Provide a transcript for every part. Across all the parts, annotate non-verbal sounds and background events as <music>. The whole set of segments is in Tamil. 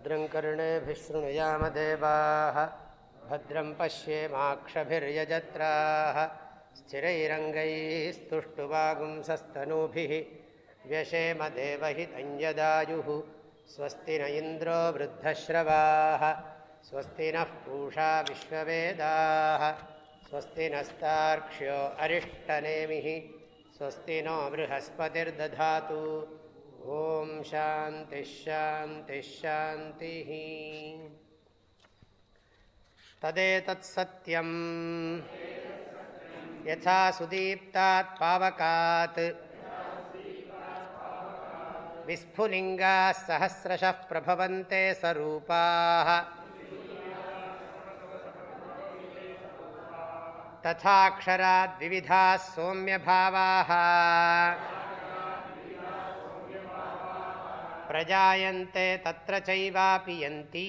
भद्रं कर्णेभिः शृणुयामदेवाः भद्रं पश्येमाक्षभिर्यजत्राः स्थिरैरङ्गैस्तुष्टुवागुंसस्तनूभिः व्यशेमदेवहितञ्जदायुः स्वस्ति न इन्द्रो वृद्धश्रवाः स्वस्ति नः पूषा विश्ववेदाः स्वस्ति नस्तार्क्ष्यो अरिष्टनेमिः स्वस्ति नो बृहस्पतिर्दधातु ॐ शान्तिश्शान्तिश्शान्तिः तदेतत्सत्यम् यथा सुदीप्तात् पावकात्। विस्फुलिङ्गाः सहस्रशः प्रभवन्ते स्वरूपाः। तथाक्षराद्विविधाः सौम्यभावाः। प्रजायन्ते तत्र चैवापि यन्ति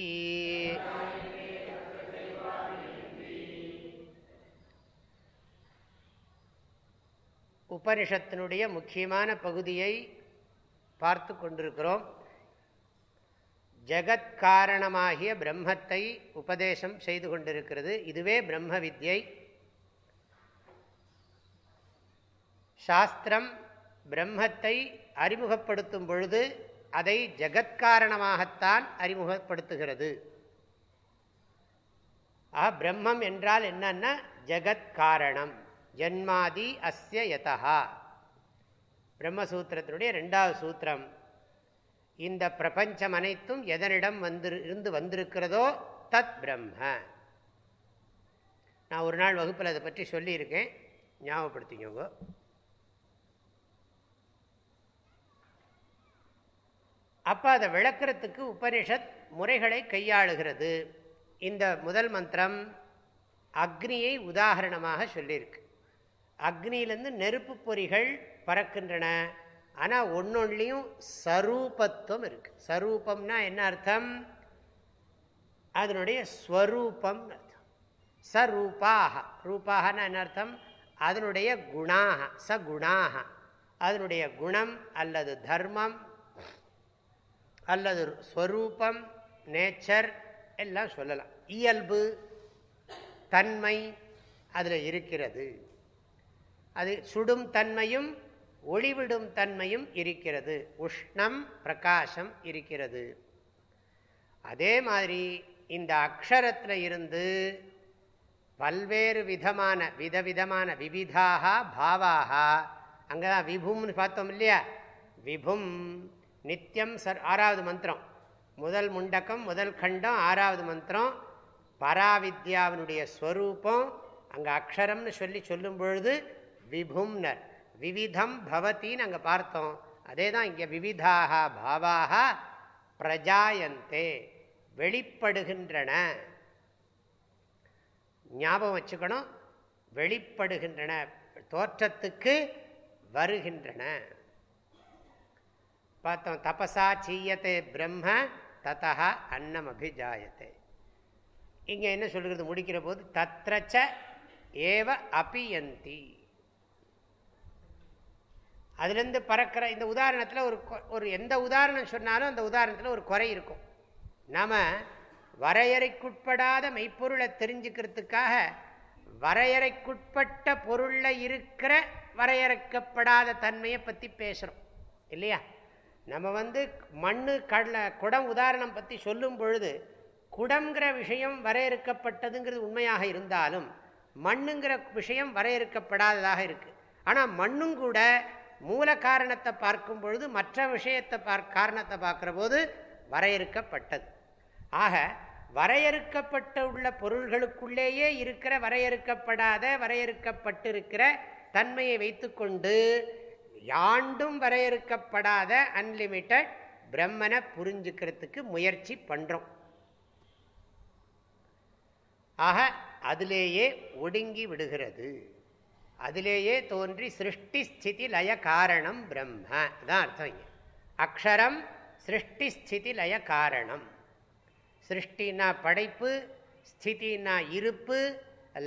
உபனிஷத்தினுடைய முக்கியமான பகுதியை பார்த்து கொண்டிருக்கிறோம் ஜகத்காரணமாகிய பிரம்மத்தை உபதேசம் செய்து கொண்டிருக்கிறது இதுவே பிரம்ம வித்யை சாஸ்திரம் பிரம்மத்தை அறிமுகப்படுத்தும் பொழுது அதை ஜகத்காரணமாகத்தான் அறிமுகப்படுத்துகிறது. ஆ பிரம்மம் என்றால் என்னன்னா ஜகத்காரணம். ஜன்மாதி அஸ்ய யதா பிரம்மசூத்திரத்தினுடைய ரெண்டாவது சூத்திரம். இந்த பிரபஞ்சம் அனைத்தும் எதனிடம் வந்து இருந்து வந்திருக்கிறதோ தத் பிரம்ம. நான் ஒரு நாள் வகுப்பில் அதை பற்றி சொல்லியிருக்கேன். ஞாபகப்படுத்திக்கோங்க. அப்போ அதை விளக்கிறதுக்கு உபனிஷத் முறைகளை கையாளுகிறது. இந்த முதல் மந்திரம் அக்னியை உதாகரணமாக சொல்லியிருக்கு. அக்னியிலேருந்து நெருப்பு பொறிகள் பறக்கின்றன. ஆனால் ஒன்னொன்றிலையும் சரூபத்துவம் இருக்குது சரூபம்னா என்ன அர்த்தம்? அதனுடைய ஸ்வரூபம் அர்த்தம். சரூபாக ரூபாகனா என்ன அர்த்தம்? அதனுடைய குணாக சகுணாக அதனுடைய குணம் அல்லது தர்மம் அல்லது ஸ்வரூபம் நேச்சர் எல்லாம் சொல்லலாம். இயல்பு தன்மை அதில் இருக்கிறது. அது சுடும் தன்மையும் ஒளிவிடும் தன்மையும் இருக்கிறது. உஷ்ணம் பிரகாசம் இருக்கிறது. அதே மாதிரி இந்த அக்ஷரத்தில் இருந்து பல்வேறு விதமான விதவிதமான விவிதாக பாவாக அங்கே தான் விபும்னு பார்த்தோம் இல்லையா? விபும். நித்தியம் சர் ஆறாவது மந்திரம். முதல் முண்டக்கம் முதல் கண்டம் ஆறாவது மந்திரம். பராவித்யாவினுடைய ஸ்வரூபம் அங்கே அக்ஷரம்னு சொல்லி சொல்லும் பொழுது விபும்னர். விவிதம் பவத்தின்னு அங்கே பார்த்தோம். அதே தான் இங்கே விவிதாக பாவாக பிரஜாயந்தே வெளிப்படுகின்றன. ஞாபகம் வச்சுக்கணும். வெளிப்படுகின்றன தோற்றத்துக்கு வருகின்றன. பார்த்தோம் தபசா சீயத்தை பிரம்ம ததா அன்னம் அபிஜாயத்தை இங்கே என்ன சொல்கிறது முடிக்கிற போது தத்ரச்ச ஏவ அபியந்தி. அதுலேருந்து பறக்கிற இந்த உதாரணத்தில் ஒரு ஒரு எந்த உதாரணம் சொன்னாலும் அந்த உதாரணத்தில் ஒரு குறை இருக்கும். நாம் வரையறைக்குட்படாத மெய்ப்பொருளை தெரிஞ்சுக்கிறதுக்காக வரையறைக்குட்பட்ட பொருளில் இருக்கிற வரையறுக்கப்படாத தன்மையை பற்றி பேசுகிறோம் இல்லையா? நம்ம வந்து மண்ணு கடலை குடம் உதாரணம் பற்றி சொல்லும் பொழுது குடங்கிற விஷயம் வரையறுக்கப்பட்டதுங்கிறது உண்மையாக இருந்தாலும் மண்ணுங்கிற விஷயம் வரையறுக்கப்படாததாக இருக்குது ஆனால் மண்ணும் கூட மூல காரணத்தை பார்க்கும் பொழுது மற்ற விஷயத்தை பார் காரணத்தை பார்க்குற போது வரையறுக்கப்பட்டது. ஆக வரையறுக்கப்பட்ட உள்ள பொருள்களுக்குள்ளேயே இருக்கிற வரையறுக்கப்படாத வரையறுக்கப்பட்டிருக்கிற தன்மையை வைத்துக்கொண்டு யாண்டும் வரையறுக்கப்படாத அன்லிமிட்டட் பிரம்மனை புரிஞ்சுக்கிறதுக்கு முயற்சி பண்ணுறோம் ஆக அதிலேயே ஒடுங்கி விடுகிறது. அதிலேயே தோன்றி சிருஷ்டி ஸ்திதி லய காரணம் பிரம்ம. தான் அர்த்தம் இங்கே. அக்ஷரம் சிருஷ்டி ஸ்திதி லய காரணம். சிருஷ்டினா படைப்பு ஸ்திதினா இருப்பு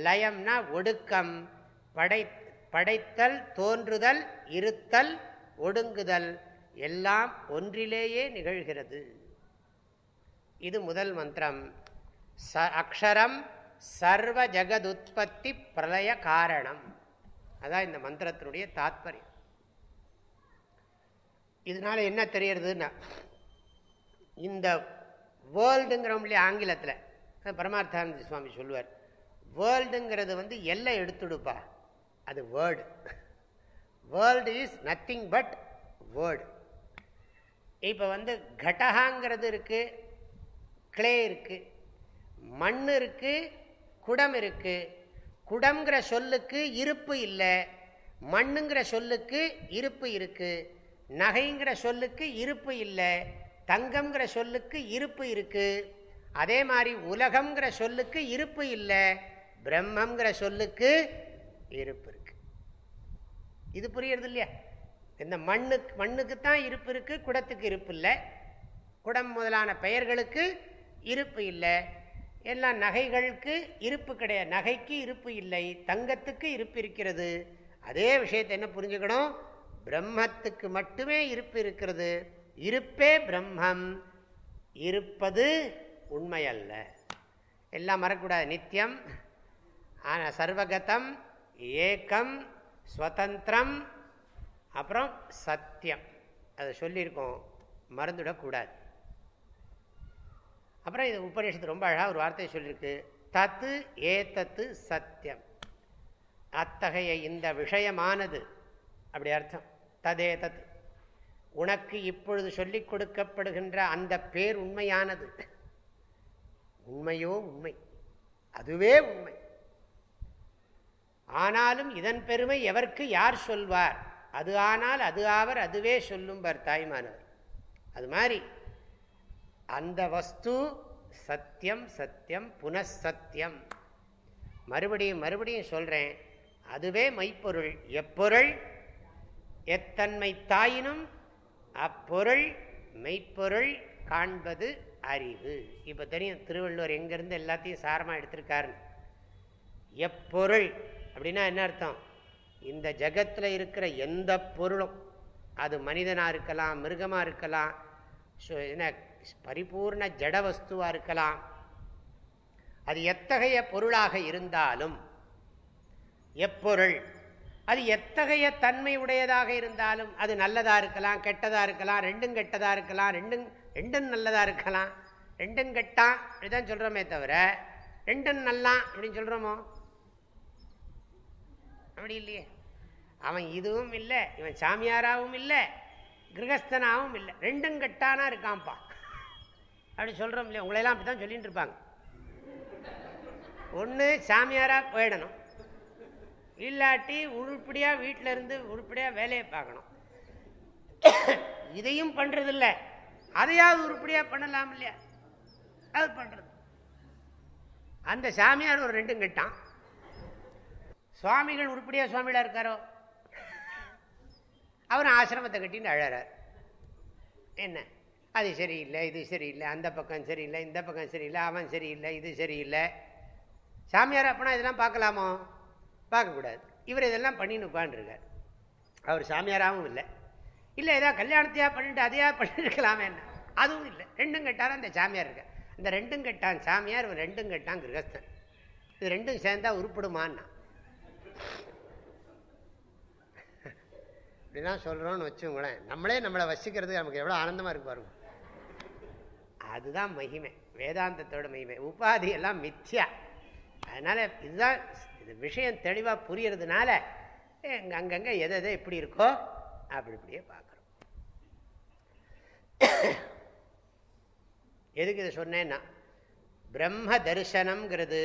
லயம்னா ஒடுக்கம் படை படைத்தல் தோன்றுதல் இருத்தல் ஒடுங்குதல் எல்லாம் ஒன்றிலேயே நிகழ்கிறது. இது முதல் மந்திரம். ச அக்ஷரம் சர்வ ஜகதுத்பத்தி பிரளய காரணம். அதான் இந்த மந்திரத்தினுடைய தாத்பரியம். இதனால என்ன தெரியறதுன்னா இந்த வேர்ல்டுங்கிறோம் இல்லையா ஆங்கிலத்தில் பரமார்த்தானந்த சுவாமி சொல்லுவார் வேர்ல்டுங்கிறது வந்து எல்லை எடுத்துடுப்பா. அது word world is nothing but word இப்போ வந்து கடகாங்கிறது இருக்குது கிளே இருக்குது மண் இருக்குது குடம் இருக்குது குடம்ங்கிற சொல்லுக்கு இருப்பு இல்லை மண்ணுங்கிற சொல்லுக்கு இருப்பு இருக்குது நகைங்கிற சொல்லுக்கு இருப்பு இல்லை தங்கம்ங்கிற சொல்லுக்கு இருப்பு இருக்குது அதே மாதிரி உலகம்ங்கிற சொல்லுக்கு இருப்பு இல்லை பிரம்மங்கிற சொல்லுக்கு இருப்பு இது புரியுறது இல்லையா இந்த மண்ணுக்கு மண்ணுக்கு தான் இருப்பு இருக்குது குடத்துக்கு இருப்பு இல்லை. குடம் முதலான பெயர்களுக்கு இருப்பு இல்லை. எல்லா நகைகளுக்கு இருப்பு கிடையாது. நகைக்கு இருப்பு இல்லை. தங்கத்துக்கு இருப்பு இருக்கிறது. அதே விஷயத்தை என்ன புரிஞ்சுக்கணும்? பிரம்மத்துக்கு மட்டுமே இருப்பு இருக்கிறது. இருப்பே பிரம்மம். இருப்பது உண்மையல்ல எல்லாம் மறக்கூடாது நித்தியம் ஆனால் சர்வகதம் ஏக்கம் ஸ்வதந்திரம் அப்புறம் சத்தியம். அதை சொல்லியிருக்கோம். மறந்துவிடக்கூடாது அப்புறம் இது உபநிஷத்து ரொம்ப அழகாக ஒரு வார்த்தையை சொல்லியிருக்கு. தத்து ஏத்தத்து சத்தியம். அத்தகைய இந்த விஷயமானது. அப்படி அர்த்தம். ததே தத் உனக்கு இப்பொழுது சொல்லிக் கொடுக்கப்படுகின்ற அந்த பேர் உண்மையானது. உண்மையோ உண்மை. அதுவே உண்மை. ஆனாலும் இதன் பெருமை எவருக்கு யார் சொல்வார்? அது ஆனால் அது ஆவர் அதுவே சொல்லும்பார் தாய்மானவர். அது மாதிரி அந்த வஸ்து சத்தியம் சத்தியம் புனசத்தியம். மறுபடியும் மறுபடியும் சொல்கிறேன் அதுவே மைப்பொருள் எப்பொருள்? எத்தன்மை தாயினும் அப்பொருள் மெய்ப்பொருள் காண்பது அறிவு. இப்போ தெரியும் திருவள்ளுவர் எங்கேருந்து எல்லாத்தையும் சாரமாக எடுத்திருக்காருன்னு. எப்பொருள்? அப்படின்னா என்ன அர்த்தம்? இந்த ஜகத்தில் இருக்கிற எந்த பொருளும் அது மனிதனாக இருக்கலாம் மிருகமாக இருக்கலாம் என்ன பரிபூர்ண ஜட வஸ்துவாக இருக்கலாம். அது எத்தகைய பொருளாக இருந்தாலும் எப்பொருள் அது எத்தகைய தன்மை உடையதாக இருந்தாலும் அது நல்லதாக இருக்கலாம் கெட்டதாக இருக்கலாம் ரெண்டும் கெட்டதாக இருக்கலாம் ரெண்டும் ரெண்டும் நல்லதாக இருக்கலாம் ரெண்டும் கெட்டான் அப்படிதான் சொல்கிறோமே தவிர ரெண்டும் நல்லாம் அப்படின்னு சொல்கிறோமோ அப்படி இல்லையே? அவன் இதுவும் இல்லை இவன் சாமியாராகவும் இல்லை கிரகஸ்தனாகவும் இல்லை. ரெண்டும் கெட்டானா இருக்கான்ப்பா. அப்படி சொல்கிறோம் இல்லையா? உங்களையெல்லாம் அப்படி தான் சொல்லிட்டு இருப்பாங்க. ஒன்று சாமியாராக போயிடணும். இல்லாட்டி உருப்படியாக வீட்டில் இருந்து உருப்படியாக வேலையை பார்க்கணும். இதையும் பண்ணுறதில்ல அதையாவது உருப்படியாக பண்ணலாம் இல்லையா? அது பண்ணுறது அந்த சாமியார் ஒரு ரெண்டும் கட்டான். சுவாமிகள் உருப்படியாக சுவாமிகளாக இருக்காரோ? அவர் ஆசிரமத்தை கட்டின்னு அழறார். என்ன? அது சரியில்லை இது சரியில்லை அந்த பக்கம் சரியில்லை இந்த பக்கம் சரியில்லை அவன் சரியில்லை இது சரியில்லை. சாமியார் அப்பனா இதெல்லாம் பார்க்கலாமோ? பார்க்கக்கூடாது. இவர் இதெல்லாம் பண்ணின்னு உட்காந்துருக்கார் அவர் சாமியாராகவும் இல்லை. இல்லை ஏதாவது கல்யாணத்தையாக பண்ணிட்டு அதையாக பண்ணியிருக்கலாமே என்ன? அதுவும் இல்லை. ரெண்டும் கட்டாரும் அந்த சாமியார் இருக்கார். இந்த ரெண்டும் கட்டான் சாமியார் இவன் ரெண்டும் கட்டான் கிரகஸ்தன். இது ரெண்டும் சேர்ந்தா உருப்பிடுமான்னா? இப்படிலாம் சொல்கிறோன்னு வச்சுங்களேன் நம்மளே நம்மளை வசிக்கிறதுக்கு நமக்கு எவ்வளோ ஆனந்தமாக இருக்கு பாருங்க. அதுதான் மகிமை. வேதாந்தத்தோட மகிமை. உபாதி எல்லாம் மித்யா. அதனால் இதுதான் இது விஷயம் தெளிவாக புரியறதுனால அங்கங்கே எதை எதை எப்படி இருக்கோ அப்படி இப்படியே பார்க்குறோம். எதுக்கு இதை சொன்னேன்னா பிரம்ம தரிசனம்ங்கிறது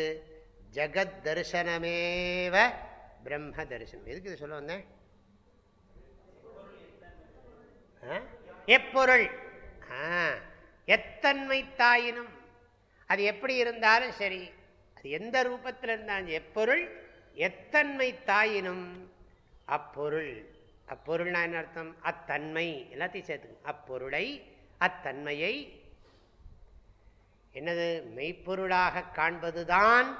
ஜகத் தரிசனமேவ பிரம்ம தரிசனம் எதுக்கு இதை சொல்ல வந்தேன்? எப்பொருள்? எத்தன்மை தாயினும். அது எப்படி இருந்தாலும் சரி. அது எந்த ரூபத்தில் இருந்தாலும் எப்பொருள்? எத்தன்மை தாயினும். அப்பொருள். அப்பொருள்னா என்ன அர்த்தம்? அத்தன்மை. எல்லாத்தையும் சேர்த்துக்கணும். அப்பொருளை அத்தன்மையை. என்னது? மெய்ப்பொருளாக காண்பதுதான்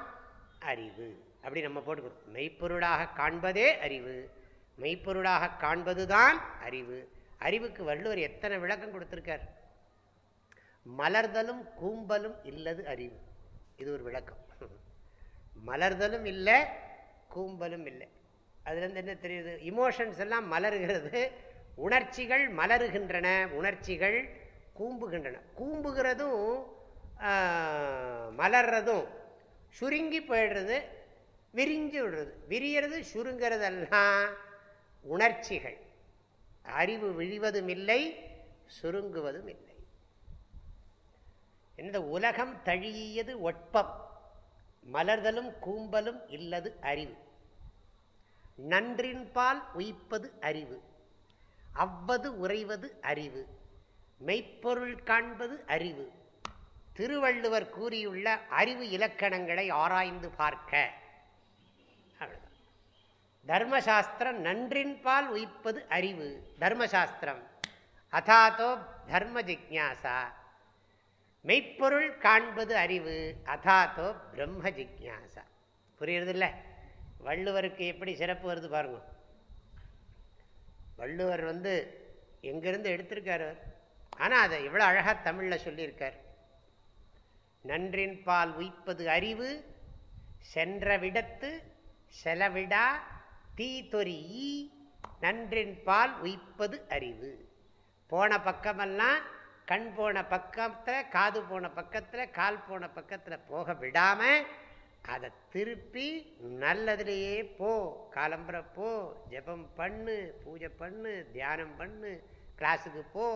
அறிவு. அப்படி நம்ம போட்டுக்கிறோம் மெய்ப்பொருளாக காண்பதே அறிவு. மெய்ப்பொருளாக காண்பதுதான் அறிவு. அறிவுக்கு வள்ளுவர் எத்தனை விளக்கம் கொடுத்துருக்கார்? மலர்தலும் கூம்பலும் இல்லது அறிவு. இது ஒரு விளக்கம். <laughs> மலர்தலும் இல்லை கூம்பலும் இல்லை. அதுலேருந்து என்ன தெரியுது? இமோஷன்ஸ் எல்லாம் மலருகிறது. உணர்ச்சிகள் மலருகின்றன. உணர்ச்சிகள் கூம்புகின்றன. கூம்புகிறதும் மலர்றதும் சுருங்கி போயிடுறது விரிஞ்சு விடுறது. விரியறது சுருங்கிறதெல்லாம் உணர்ச்சிகள். அறிவு விழிவதும் இல்லை சுருங்குவதும் இல்லை இந்த உலகம் தழியது ஒட்பம். மலர்தலும் கூம்பலும் இல்லது அறிவு. நன்றின்பால் உயிப்பது அறிவு. அவ்வது உறைவது அறிவு. மெய்ப்பொருள் காண்பது அறிவு. திருவள்ளுவர் கூறியுள்ள அறிவு இலக்கணங்களை ஆராய்ந்து பார்க்க தர்மசாஸ்திரம் நன்றின்பால் உயிப்பது அறிவு. தர்மசாஸ்திரம். அதாத்தோ தர்ம ஜிக்யாசா. மெய்ப்பொருள் காண்பது அறிவு. அதாத்தோ பிரம்ம ஜிக்யாசா. புரியுறதில்ல? வள்ளுவருக்கு எப்படி சிறப்பு வருது பாருங்க. வள்ளுவர் வந்து எங்கிருந்து எடுத்திருக்கார்? அவர் ஆனால் அதை எவ்வளோ அழகாக தமிழில் சொல்லியிருக்கார். நன்றின் பால் உய்ப்பது அறிவு. சென்ற விடத்து செலவிடா தீ தொரி நன்றின் பால் உய்ப்பது அறிவு. போன பக்கமெல்லாம் கண் போன பக்கத்தில் காது போன பக்கத்தில் கால் போன பக்கத்தில் போக விடாமல் அதை திருப்பி நல்லதுலேயே போ காலம்புற போ ஜபம் பண்ணு பூஜை பண்ணு தியானம் பண்ணு கிளாஸுக்கு போ.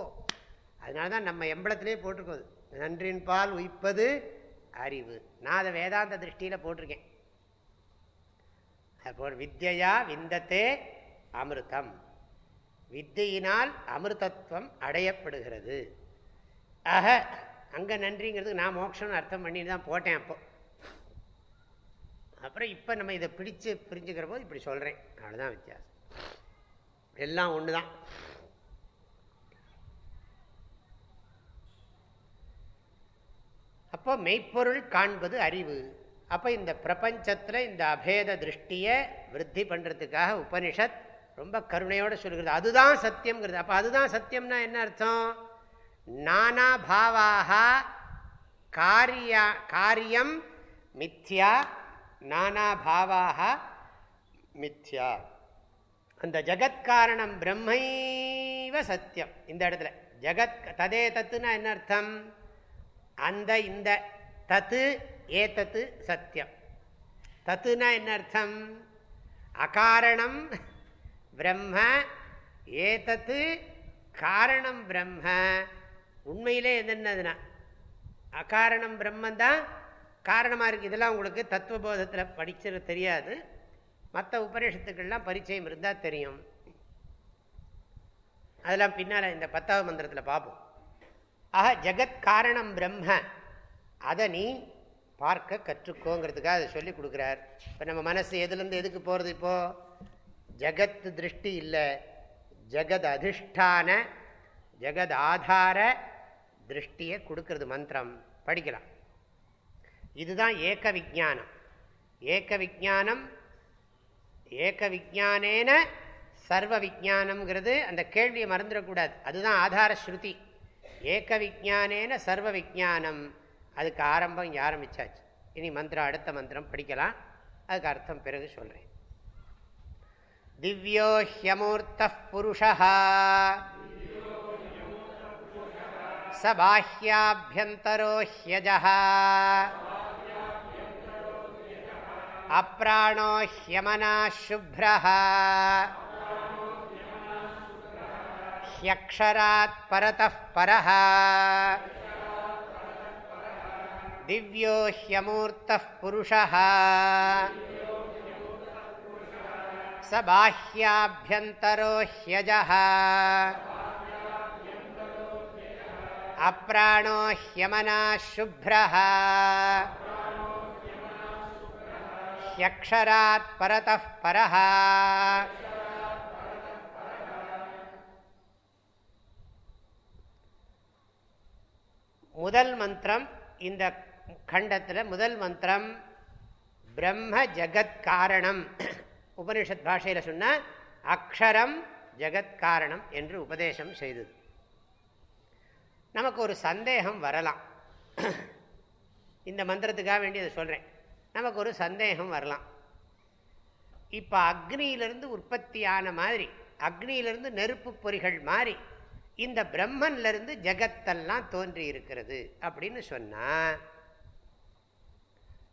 அதனால தான் நம்ம எம்பளத்திலே போட்டிருக்கோது நன்றின் பால் உயிப்பது அறிவு. நான் அதை வேதாந்த திருஷ்டியில் போட்டிருக்கேன். அப்போ வித்யா விந்தத்தே அமிர்தம். வித்தையினால் அமிர்தத்துவம் அடையப்படுகிறது. ஆக அங்கே நன்றிங்கிறதுக்கு நான் மோட்சம்னு அர்த்தம் பண்ணிட்டு தான் போட்டேன் அப்போ. அப்புறம் இப்போ நம்ம இதை பிடிச்சு பிரிஞ்சுக்கிற போது இப்படி சொல்கிறேன் அவ்வளோதான் வித்தியாசம். எல்லாம் ஒன்று தான் அப்போ மெய்ப்பொருள் காண்பது அறிவு. அப்போ இந்த பிரபஞ்சத்தில் இந்த அபேத திருஷ்டியை விருத்தி பண்ணுறதுக்காக உபனிஷத் ரொம்ப கருணையோடு சொல்கிறது அதுதான் சத்தியம்ங்கிறது. அப்போ அதுதான் சத்தியம்னா என்ன அர்த்தம்? நானா பாவாக காரியா காரியம் மித்யா நானா பாவாக மித்யா. அந்த ஜகத்காரணம் பிரம்மைவ சத்தியம் இந்த இடத்துல. ஜகத் ததே தத்துனா என்ன அர்த்தம்? அந்த இந்த தத்து ஏத்தத்து சத்தியம். தத்துனா என்ன அர்த்தம்? அகாரணம் பிரம்ம ஏதத்து காரணம் பிரம்ம. உண்மையிலே என்னென்னதுன்னா அகாரணம் பிரம்மந்தான் காரணமாக இருக்குது இதெல்லாம் உங்களுக்கு தத்துவபோதத்தில் படிச்சது தெரியாது. மற்ற உபநிஷத்துக்கள்லாம் பரிச்சயம் இருந்தால் தெரியும். அதெல்லாம் பின்னால் இந்த பத்தாவது மந்திரத்தில் பார்ப்போம் ஆக ஜெகத் காரணம் பிரம்ம. அதை நீ பார்க்க கற்றுக்கோங்கிறதுக்காக அதை சொல்லி கொடுக்குறார். இப்போ நம்ம மனசு எதுலேருந்து எதுக்கு போகிறது இப்போது ஜகத் திருஷ்டி இல்லை. ஜெகத் அதிஷ்டான ஜெகத் ஆதார திருஷ்டியை கொடுக்கறது மந்திரம். படிக்கலாம். இதுதான் ஏக விஜானம் ஏக விஜானம் ஏக விஜானேன சர்வ விஜானம்ங்கிறது அந்த கேள்வியை மறந்துடக்கூடாது. அதுதான் ஆதார ஸ்ருதி. ஏக விஜானேன சர்வ விஜானம் அதுக்கு ஆரம்பம் இங்கே ஆரம்பிச்சாச்சு இனி மந்திரம் அடுத்த மந்திரம் படிக்கலாம் அதுக்கு அர்த்தம் பிறகு சொல்கிறேன் திவ்யோ ஹியமூர்த்த புருஷா स बाह्याभ्यन्तरो ह्यजः अप्राणो ह्यमनाः शुभ्रः ह्यक्षरात् परतः परः दिव्यो ह्यमूर्तः पुरुषः स बाह्याभ्यन्तरो ह्यजः अप्राणो ह्यमना शुभ्रः ह्यक्षरात् परतः परः முதல் மந்திரம் இந்த கண்டத்தில் முதல் மந்திரம் பிரம்ம ஜகத் காரணம். <clears throat> உபனிஷத் பாஷையில் சொன்ன அக்ஷரம் ஜகத் காரணம் என்று உபதேசம் செய்தது. நமக்கு ஒரு சந்தேகம் வரலாம். <clears throat> இந்த மந்திரத்துக்காக வேண்டியதை சொல்கிறேன் நமக்கு ஒரு சந்தேகம் வரலாம். இப்போ அக்னியிலிருந்து உற்பத்தியான மாதிரி அக்னியிலிருந்து நெருப்பு பொறிகள் மாதிரி இந்த பிரம்மன்லேருந்து ஜெகத்தெல்லாம் தோன்றி இருக்கிறது அப்படின்னு சொன்னால்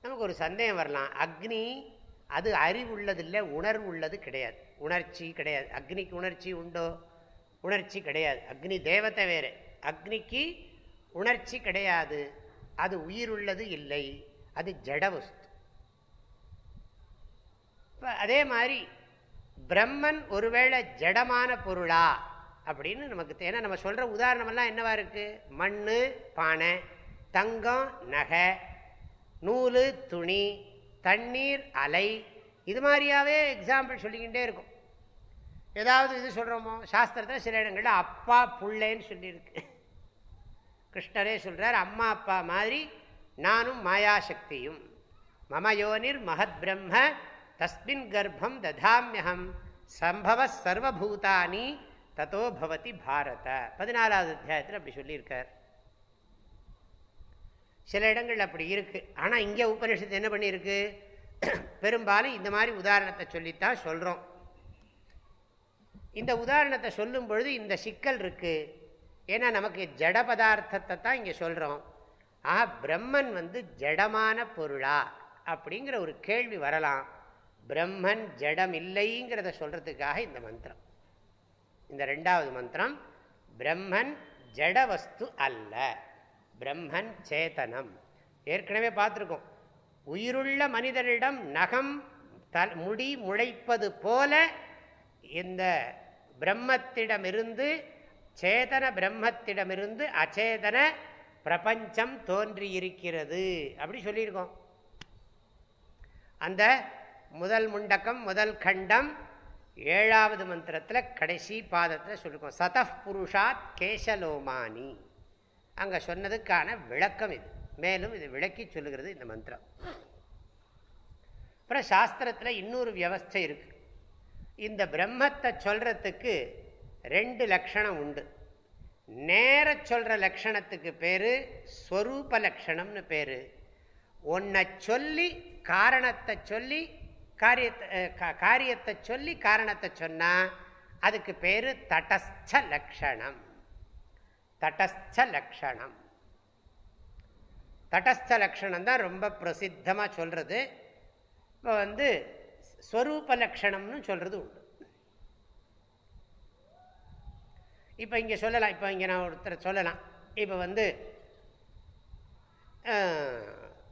நமக்கு ஒரு சந்தேகம் வரலாம். அக்னி அது அறிவுள்ளதில்லை உணர்வு உள்ளது கிடையாது. உணர்ச்சி கிடையாது. அக்னிக்கு உணர்ச்சி உண்டோ? உணர்ச்சி கிடையாது. அக்னி தேவத்தை வேறு. அக்னிக்கு உணர்ச்சி கிடையாது. அது உயிருள்ளது இல்லை. அது ஜடவஸ்து இப்போ அதே மாதிரி பிரம்மன் ஒருவேளை ஜடமான பொருளா? அப்படின்னு நமக்கு ஏன்னா நம்ம சொல்கிற உதாரணமெல்லாம் என்னவா இருக்குது மண் பானை தங்கம் நகை நூல் துணி தண்ணீர் அலை. இது மாதிரியாவே எக்ஸாம்பிள் சொல்லிக்கிட்டே இருக்கும். ஏதாவது இது சொல்கிறோமோ சாஸ்திரத்தில் சில இடங்களில் அப்பா புள்ளேன்னு சொல்லியிருக்கு. கிருஷ்ணரே சொல்கிறார் அம்மா அப்பா மாதிரி நானும் மாயாசக்தியும். மம யோனிர் மகத் பிரம்ம தஸ்மின் கர்ப்பம் ததாமியகம் சம்பவ சர்வபூதானி தத்தோ பவதி பாரத. பதினாலாவது அத்தியாயத்தில் அப்படி சொல்லியிருக்கார். சில இடங்கள் அப்படி இருக்குது ஆனால் இங்கே உபநிஷத்து என்ன பண்ணியிருக்கு? <clears throat> பெரும்பாலும் இந்த மாதிரி உதாரணத்தை சொல்லித்தான் சொல்கிறோம் இந்த உதாரணத்தை சொல்லும் பொழுது இந்த சிக்கல் இருக்குது ஏன்னா நமக்கு ஜட பதார்த்தத்தை தான் இங்கே சொல்கிறோம் ஆஹா பிரம்மன் வந்து ஜடமான பொருளா? அப்படிங்கிற ஒரு கேள்வி வரலாம். பிரம்மன் ஜடம் இல்லைங்கிறத சொல்கிறதுக்காக இந்த மந்திரம். இந்த ரெண்டாவது மந்திரம் பிரம்மன் ஜடவஸ்து அல்ல. பிரம்மன் சேதனம். ஏற்கனவே பார்த்துருக்கோம். உயிருள்ள மனிதனிடம் நகம் த முடி முளைப்பது போல இந்த பிரம்மத்திடமிருந்து சேதன பிரம்மத்திடமிருந்து அச்சேதன பிரபஞ்சம் தோன்றியிருக்கிறது. அப்படி சொல்லியிருக்கோம். அந்த முதல் முண்டக்கம் முதல் கண்டம் ஏழாவது மந்திரத்தில் கடைசி பாதத்தில் சொல்லியிருக்கோம் சதப்புருஷாத் கேசலோமானி. அங்கே சொன்னதுக்கான விளக்கம் இது. மேலும் இது விளக்கி சொல்லுகிறது இந்த மந்திரம். அப்புறம் சாஸ்திரத்தில் இன்னொரு வியவஸ்தை இருக்கு. இந்த பிரம்மத்தை சொல்கிறதுக்கு ரெண்டு லக்ஷணம் உண்டு. நேர சொல்கிற லக்ஷணத்துக்கு பேர் ஸ்வரூப லக்ஷணம்னு பேர். ஒன்றை சொல்லி காரணத்தை சொல்லி காரியத்தை காரியத்தை சொல்லி காரணத்தை சொன்னால் அதுக்கு பேர் தடஸ்த லக்ஷணம் தடஸ்தலக்ஷணம் தடஸ்தலக்ஷணம் தான் ரொம்ப பிரசித்தமாக சொல்கிறது இப்போ வந்து ஸ்வரூப லக்ஷணம்னு சொல்கிறது உண்டு. இப்போ இங்கே சொல்லலாம். இப்போ இங்கே நான் ஒருத்தரை சொல்லலாம். இப்போ வந்து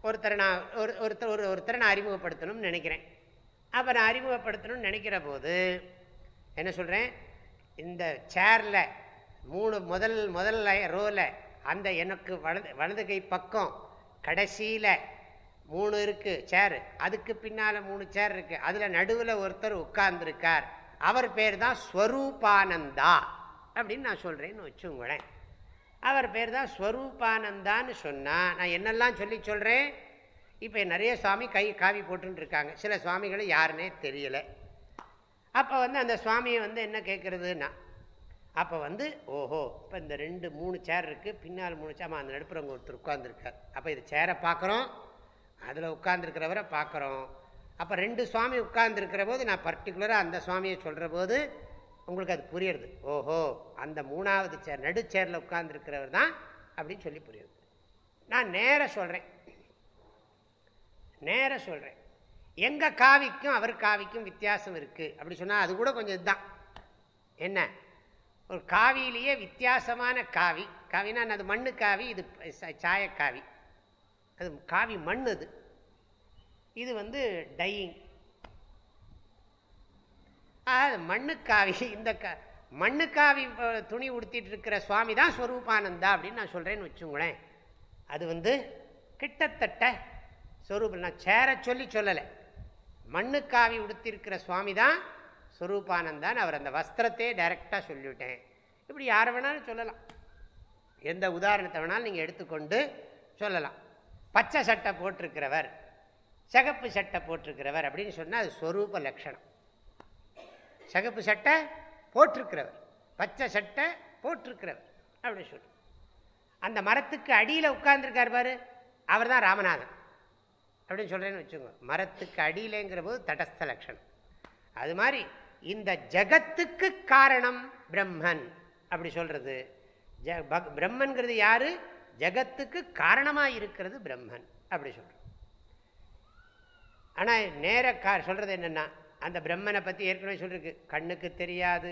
ஒருத்தரை நான் ஒரு ஒருத்தர் ஒரு ஒருத்தரை நான் அறிமுகப்படுத்தணும்னு நினைக்கிறேன். அப்போ நான் அறிமுகப்படுத்தணும்னு நினைக்கிற போது என்ன சொல்கிறேன் இந்த சேரில் மூணு முதல் முதல் ரோவில் அந்த எனக்கு வலது வலது கை பக்கம் கடைசியில் மூணு இருக்குது சேரு அதுக்கு பின்னால் மூணு சேர் இருக்குது அதில் நடுவில் ஒருத்தர் உட்கார்ந்துருக்கார். அவர் பேர் தான் ஸ்வரூபானந்தா அப்படின்னு நான் சொல்கிறேன்னு வச்சுங்களேன். அவர் பேர் தான் ஸ்வரூபானந்தான்னு சொன்னால் நான் என்னெல்லாம் சொல்லி சொல்கிறேன் இப்போ நிறைய சுவாமி கை காவி போட்டுருக்காங்க சில சுவாமிகளும் யாருன்னே தெரியலை. அப்போ வந்து அந்த சுவாமியை வந்து என்ன கேட்குறதுன்னா அப்போ வந்து ஓஹோ இப்போ இந்த ரெண்டு மூணு சேர் இருக்குது பின்னால் மூணு சேர் அந்த நடுப்புறவங்க ஒருத்தர் உட்காந்துருக்கார் அப்போ இது சேரை பார்க்குறோம் அதில் உட்காந்துருக்கிறவரை பார்க்குறோம் அப்போ ரெண்டு சுவாமி உட்கார்ந்துருக்கிற போது நான் பர்டிகுலராக அந்த சுவாமியை சொல்கிற போது உங்களுக்கு அது புரியுறது. ஓஹோ அந்த மூணாவது சேர் நடு சேரில் உட்கார்ந்துருக்கிறவர் தான் அப்படின்னு சொல்லி புரியுது. நான் நேர சொல்கிறேன் நேர சொல்கிறேன் எங்கள் காவிக்கும் அவர் காவிக்கும் வித்தியாசம் இருக்குது அப்படி சொன்னால் அது கூட கொஞ்சம் இதுதான். என்ன? ஒரு காவியிலேயே வித்தியாசமான காவி. காவினா அது மண்ணு காவி இது சாயக்காவி. அது காவி மண் அது. இது வந்து டையிங். மண்ணுக்காவி இந்த க மண்ணுக்காவி துணி உடுத்திட்டு இருக்கிற சுவாமி தான் ஸ்வரூபானந்தா அப்படின்னு நான் சொல்கிறேன்னு வச்சுங்களேன். அது வந்து கிட்டத்தட்ட ஸ்வரூபம் நான் சேர சொல்லி சொல்லலை. மண்ணுக்காவி உடுத்திருக்கிற சுவாமி தான் ஸ்வரூபானந்தான்னு அவர் அந்த வஸ்திரத்தையே டைரெக்டாக சொல்லிவிட்டேன். இப்படி யார் வேணாலும் சொல்லலாம். எந்த உதாரணத்தை வேணாலும் நீங்கள் எடுத்துக்கொண்டு சொல்லலாம். பச்சை சட்டை போட்டிருக்கிறவர் சகப்பு சட்டை போட்டிருக்கிறவர் அப்படின்னு சொன்னால் அது ஸ்வரூப லட்சணம். சகப்பு சட்டை போட்டிருக்கிறவர் பச்சை சட்டை போட்டிருக்கிறவர் அப்படின்னு சொல்லு. அந்த மரத்துக்கு அடியில் உட்கார்ந்துருக்கார் பாரு அவர் தான் ராமநாதன் அப்படின்னு சொல்கிறேன்னு வச்சுக்கோங்க. மரத்துக்கு அடியிலேங்கிற போது தடஸ்த லட்சணம். அது மாதிரி இந்த ஜகத்துக்கு காரணம் பிரம்மன். அப்படி சொல்கிறது ஜ பிரம்மன்கிறது யாரு? ஜகத்துக்கு காரணமாக இருக்கிறது பிரம்மன். அப்படி சொல்கிறோம் ஆனால் நேர கா சொல்கிறது என்னென்னா அந்த பிரம்மனை பற்றி ஏற்கனவே சொல்லிருக்கு. கண்ணுக்கு தெரியாது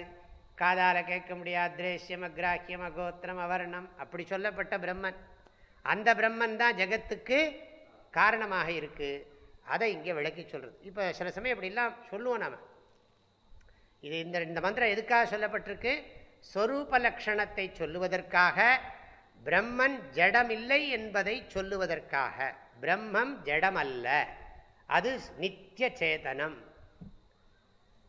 காதால் கேட்க முடியாது திரேசியம் அக்ராஹியம் அகோத்திரம் அவர்ணம். அப்படி சொல்லப்பட்ட பிரம்மன். அந்த பிரம்மன் தான் ஜெகத்துக்கு காரணமாக இருக்குது அதை இங்கே விளக்கி சொல்கிறது இப்போ சில சமயம் இப்படிலாம் சொல்லுவோம் நாம். இது இந்த இந்த மந்திரம் எதுக்காக சொல்லப்பட்டிருக்கு? ஸ்வரூப லக்ஷணத்தை சொல்லுவதற்காக பிரம்மன் ஜடமில்லை என்பதை சொல்லுவதற்காக. பிரம்மம் ஜடமல்ல. அது நித்திய சேதனம்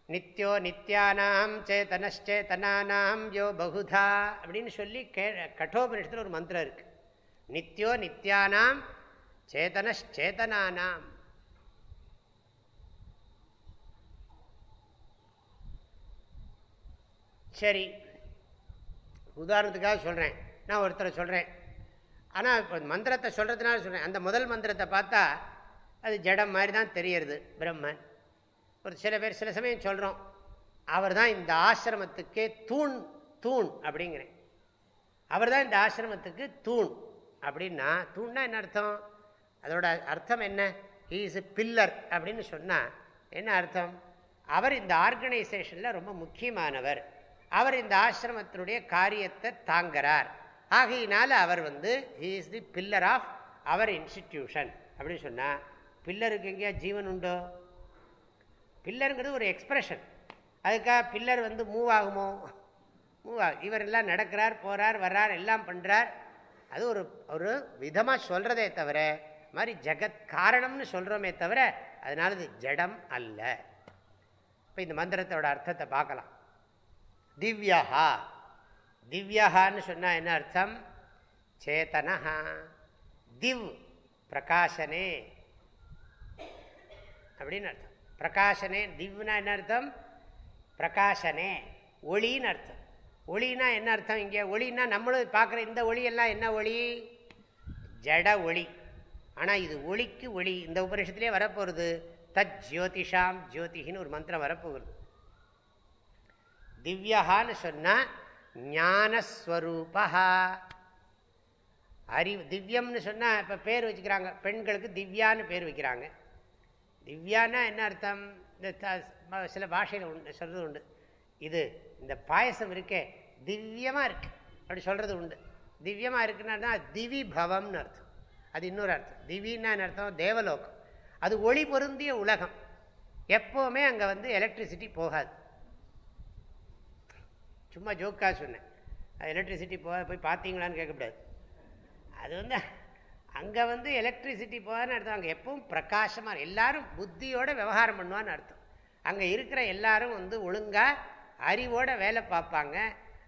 நித்யோ நித்யானாம் சேதனச்சேதனானாம் யோ பகுதா அப்படின்னு சொல்லி கே கட்டோபனிஷத்தில் ஒரு மந்திரம் இருக்கு. நித்யோ நித்யானாம் சேதனச்சேதனானாம் சரி உதாரணத்துக்காக சொல்கிறேன் நான் ஒருத்தரை சொல்கிறேன் ஆனால் இப்போ மந்திரத்தை சொல்கிறதுனால சொல்கிறேன் அந்த முதல் மந்திரத்தை பார்த்தா அது ஜடம் மாதிரி தான் தெரியறது பிரம்மன் ஒரு சில பேர் சில சமயம் சொல்கிறோம் அவர் தான் இந்த ஆசிரமத்துக்கே தூண் தூண் அப்படிங்கிறேன். அவர் தான் இந்த ஆசிரமத்துக்கு தூண் அப்படின்னா தூண்னா என்ன அர்த்தம்? அதோட அர்த்தம் என்ன? ஹீ இஸ் பில்லர் அப்படின்னு சொன்னால் என்ன அர்த்தம்? அவர் இந்த ஆர்கனைசேஷனில் ரொம்ப முக்கியமானவர். அவர் இந்த ஆசிரமத்தினுடைய காரியத்தை தாங்கிறார். ஆகையினால அவர் வந்து he is the pillar of our institution அப்படின்னு சொன்னால் பில்லருக்கு எங்கேயா ஜீவன் உண்டோ? பில்லருங்கிறது ஒரு எக்ஸ்ப்ரெஷன் அதுக்காக பில்லர் வந்து மூவ் ஆகுமோ? மூவ் ஆகும் இவரெல்லாம் நடக்கிறார் போகிறார் வர்றார் எல்லாம் பண்ணுறார் அது ஒரு ஒரு விதமாக சொல்கிறதே தவிர மாதிரி ஜெகத் காரணம்னு சொல்கிறோமே தவிர அதனால இது ஜடம் அல்ல. இப்போ இந்த மந்திரத்தோட அர்த்தத்தை பார்க்கலாம். திவ்யஹா. திவ்யஹான்னு சொன்னால் என்ன அர்த்தம்? சேத்தனஹா. திவ் பிரகாசனே. அப்படின்னு அர்த்தம். பிரகாசனே திவ்னா என்ன அர்த்தம்? பிரகாசனே. ஒளின்னு அர்த்தம். ஒளினா என்ன அர்த்தம் இங்கே? ஒளின்னா நம்மளும் பார்க்குற இந்த ஒளியெல்லாம் என்ன ஒளி? ஜட ஒளி. ஆனால் இது ஒளிக்கு ஒளி. இந்த உபநிஷத்துலேயே வரப்போகிறது தத் ஜோதிஷாம் ஜோதிஷின்னு ஒரு மந்திரம் வரப்போகுது திவ்யகான்னு சொன்னால் ஞானஸ்வரூபா அறிவு திவ்யம்னு சொன்னால் இப்போ பேர் வச்சுக்கிறாங்க. பெண்களுக்கு திவ்யான்னு பேர் வைக்கிறாங்க. திவ்யானா என்ன அர்த்தம்? இந்த சில பாஷையில் உண்டு சொல்கிறது உண்டு. இது இந்த பாயசம் இருக்கே திவ்யமாக இருக்குது அப்படி சொல்கிறது உண்டு. திவ்யமாக இருக்குன்னா திவி பவம்னு அர்த்தம். அது இன்னொரு அர்த்தம். திவின்னா அர்த்தம்? தேவலோகம். அது ஒளி பொருந்திய உலகம். எப்போவுமே அங்கே வந்து எலக்ட்ரிசிட்டி போகாது. சும்மா ஜோக்காக சொன்னேன். எலக்ட்ரிசிட்டி போக போய் பார்த்தீங்களான்னு கேட்கக்கூடாது. அது வந்து அங்கே வந்து எலக்ட்ரிசிட்டி போகான்னு அர்த்தம். அங்கே எப்பவும் பிரகாசமாக எல்லாரும் புத்தியோட விவகாரம் பண்ணுவான்னு அர்த்தம். அங்கே இருக்கிற எல்லாரும் வந்து ஒழுங்காக அறிவோட வேலை பார்ப்பாங்க.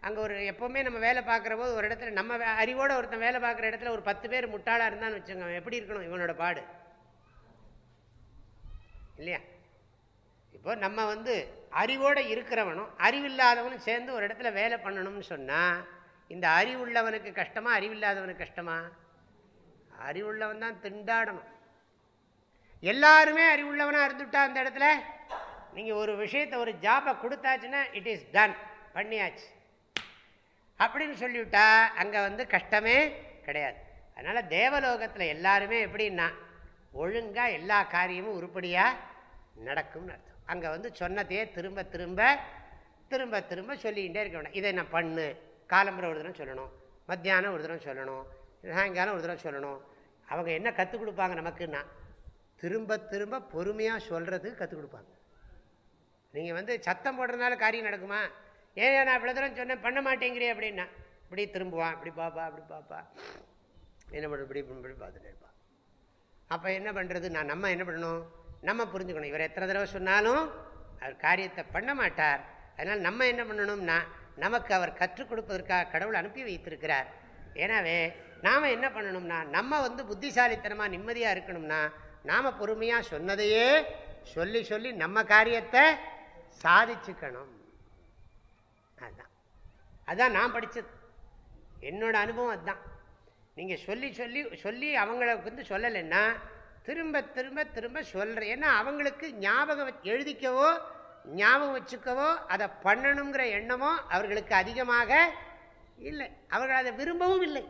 அங்கே ஒரு எப்போவுமே நம்ம வேலை பார்க்குற போது ஒரு இடத்துல நம்ம அறிவோட ஒருத்தன் வேலை பார்க்குற இடத்துல ஒரு பத்து பேர் முட்டாளாக இருந்தான்னு வச்சுக்கோங்க எப்படி இருக்கணும்? இவனோட பாடு. இல்லையா? இப்போ நம்ம வந்து அறிவோடு இருக்கிறவனும் அறிவில்லாதவனும் சேர்ந்து ஒரு இடத்துல வேலை பண்ணணும்னு சொன்னால் இந்த அறிவுள்ளவனுக்கு கஷ்டமா அறிவில்லாதவனுக்கு கஷ்டமா? அறிவுள்ளவன் தான் திண்டாடணும். எல்லாருமே அறிவுள்ளவனாக இருந்துட்டா அந்த இடத்துல? நீங்கள் ஒரு விஷயத்தை ஒரு ஜாபை கொடுத்தாச்சுன்னா இட் இஸ் டன் பண்ணியாச்சு. அப்படின்னு சொல்லிவிட்டா அங்கே வந்து கஷ்டமே கிடையாது. அதனால் தேவலோகத்தில் எல்லாருமே எப்படின்னா ஒழுங்காக எல்லா காரியமும் உருப்படியாக நடக்கும்னு அர்த்தம். அங்கே வந்து சொன்னதையே திரும்ப திரும்ப திரும்ப திரும்ப சொல்லிக்கிட்டே இருக்க வேண்டாம் இதை நான் பண்ணு. காலம்புரை ஒரு தினம் சொல்லணும். மத்தியானம் ஒரு தினம் சொல்லணும். சாயங்காலம் ஒரு தினம் சொல்லணும். அவங்க என்ன கற்றுக் கொடுப்பாங்க நமக்குன்னா திரும்ப திரும்ப பொறுமையாக சொல்கிறது கற்றுக் கொடுப்பாங்க. நீங்கள் வந்து சத்தம் போடுறதுனால காரியம் நடக்குமா? ஏன் நான் இவ்வளோ தூரம் சொன்னேன் பண்ண மாட்டேங்கிறே அப்படின்னா இப்படி திரும்புவான் இப்படி பாப்பா அப்படி பாப்பா. என்ன பண்ண இப்படி இப்படி பார்த்துட்டு இருப்பான். அப்போ என்ன பண்ணுறது நான் நம்ம என்ன பண்ணணும்? நம்ம புரிஞ்சுக்கணும். இவர் எத்தனை தடவை சொன்னாலும் அவர் காரியத்தை பண்ண மாட்டார். அதனால் நம்ம என்ன பண்ணணும்னா நமக்கு அவர் கற்றுக் கொடுப்பதற்காக கடவுள் அனுப்பி வைத்திருக்கிறார். எனவே நாம் என்ன பண்ணணும்னா நம்ம வந்து புத்திசாலித்தனமாக நிம்மதியாக இருக்கணும்னா நாம் பொறுமையாக சொன்னதையே சொல்லி சொல்லி நம்ம காரியத்தை சாதிச்சுக்கணும். அதுதான் அதுதான் நான் படித்தது என்னோட அனுபவம் அதுதான் நீங்கள் சொல்லி சொல்லி சொல்லி அவங்களுக்கு வந்து சொல்லலைன்னா திரும்ப திரும்ப திரும்ப சொல்கிறேன் ஏன்னா அவங்களுக்கு ஞாபகம் எழுதிக்கவோ ஞாபகம் வச்சுக்கவோ அதை பண்ணணுங்கிற எண்ணமோ அவர்களுக்கு அதிகமாக இல்லை. அவர்கள் அதை விரும்பவும் இல்லை.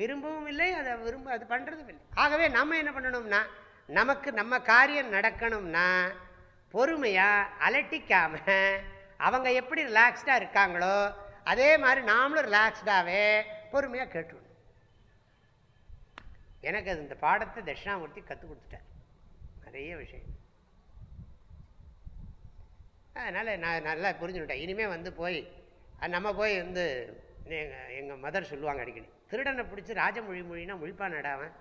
விரும்பவும் இல்லை அதை விரும்ப அது பண்ணுறதும் இல்லை. ஆகவே நம்ம என்ன பண்ணணும்னா நமக்கு நம்ம காரியம் நடக்கணும்னா பொறுமையாக அலட்டிக்காம அவங்க எப்படி ரிலாக்ஸ்டாக இருக்காங்களோ அதே மாதிரி நாமளும் ரிலாக்ஸ்டாகவே பொறுமையாக கேட்டுருவோம் எனக்கு அது இந்த பாடத்தை தட்சிணாமூர்த்தி கற்றுக் கொடுத்துட்டார். நிறைய விஷயம். அதனால் நான் நல்லா புரிஞ்சுக்கிட்டேன். இனிமேல் வந்து போய் நம்ம போய் வந்து எங்கள் எங்கள் மதர் சொல்லுவாங்க அடிக்கடி திருடனை பிடிச்சி ராஜமொழி மொழினா முழிப்பான் நடாவன்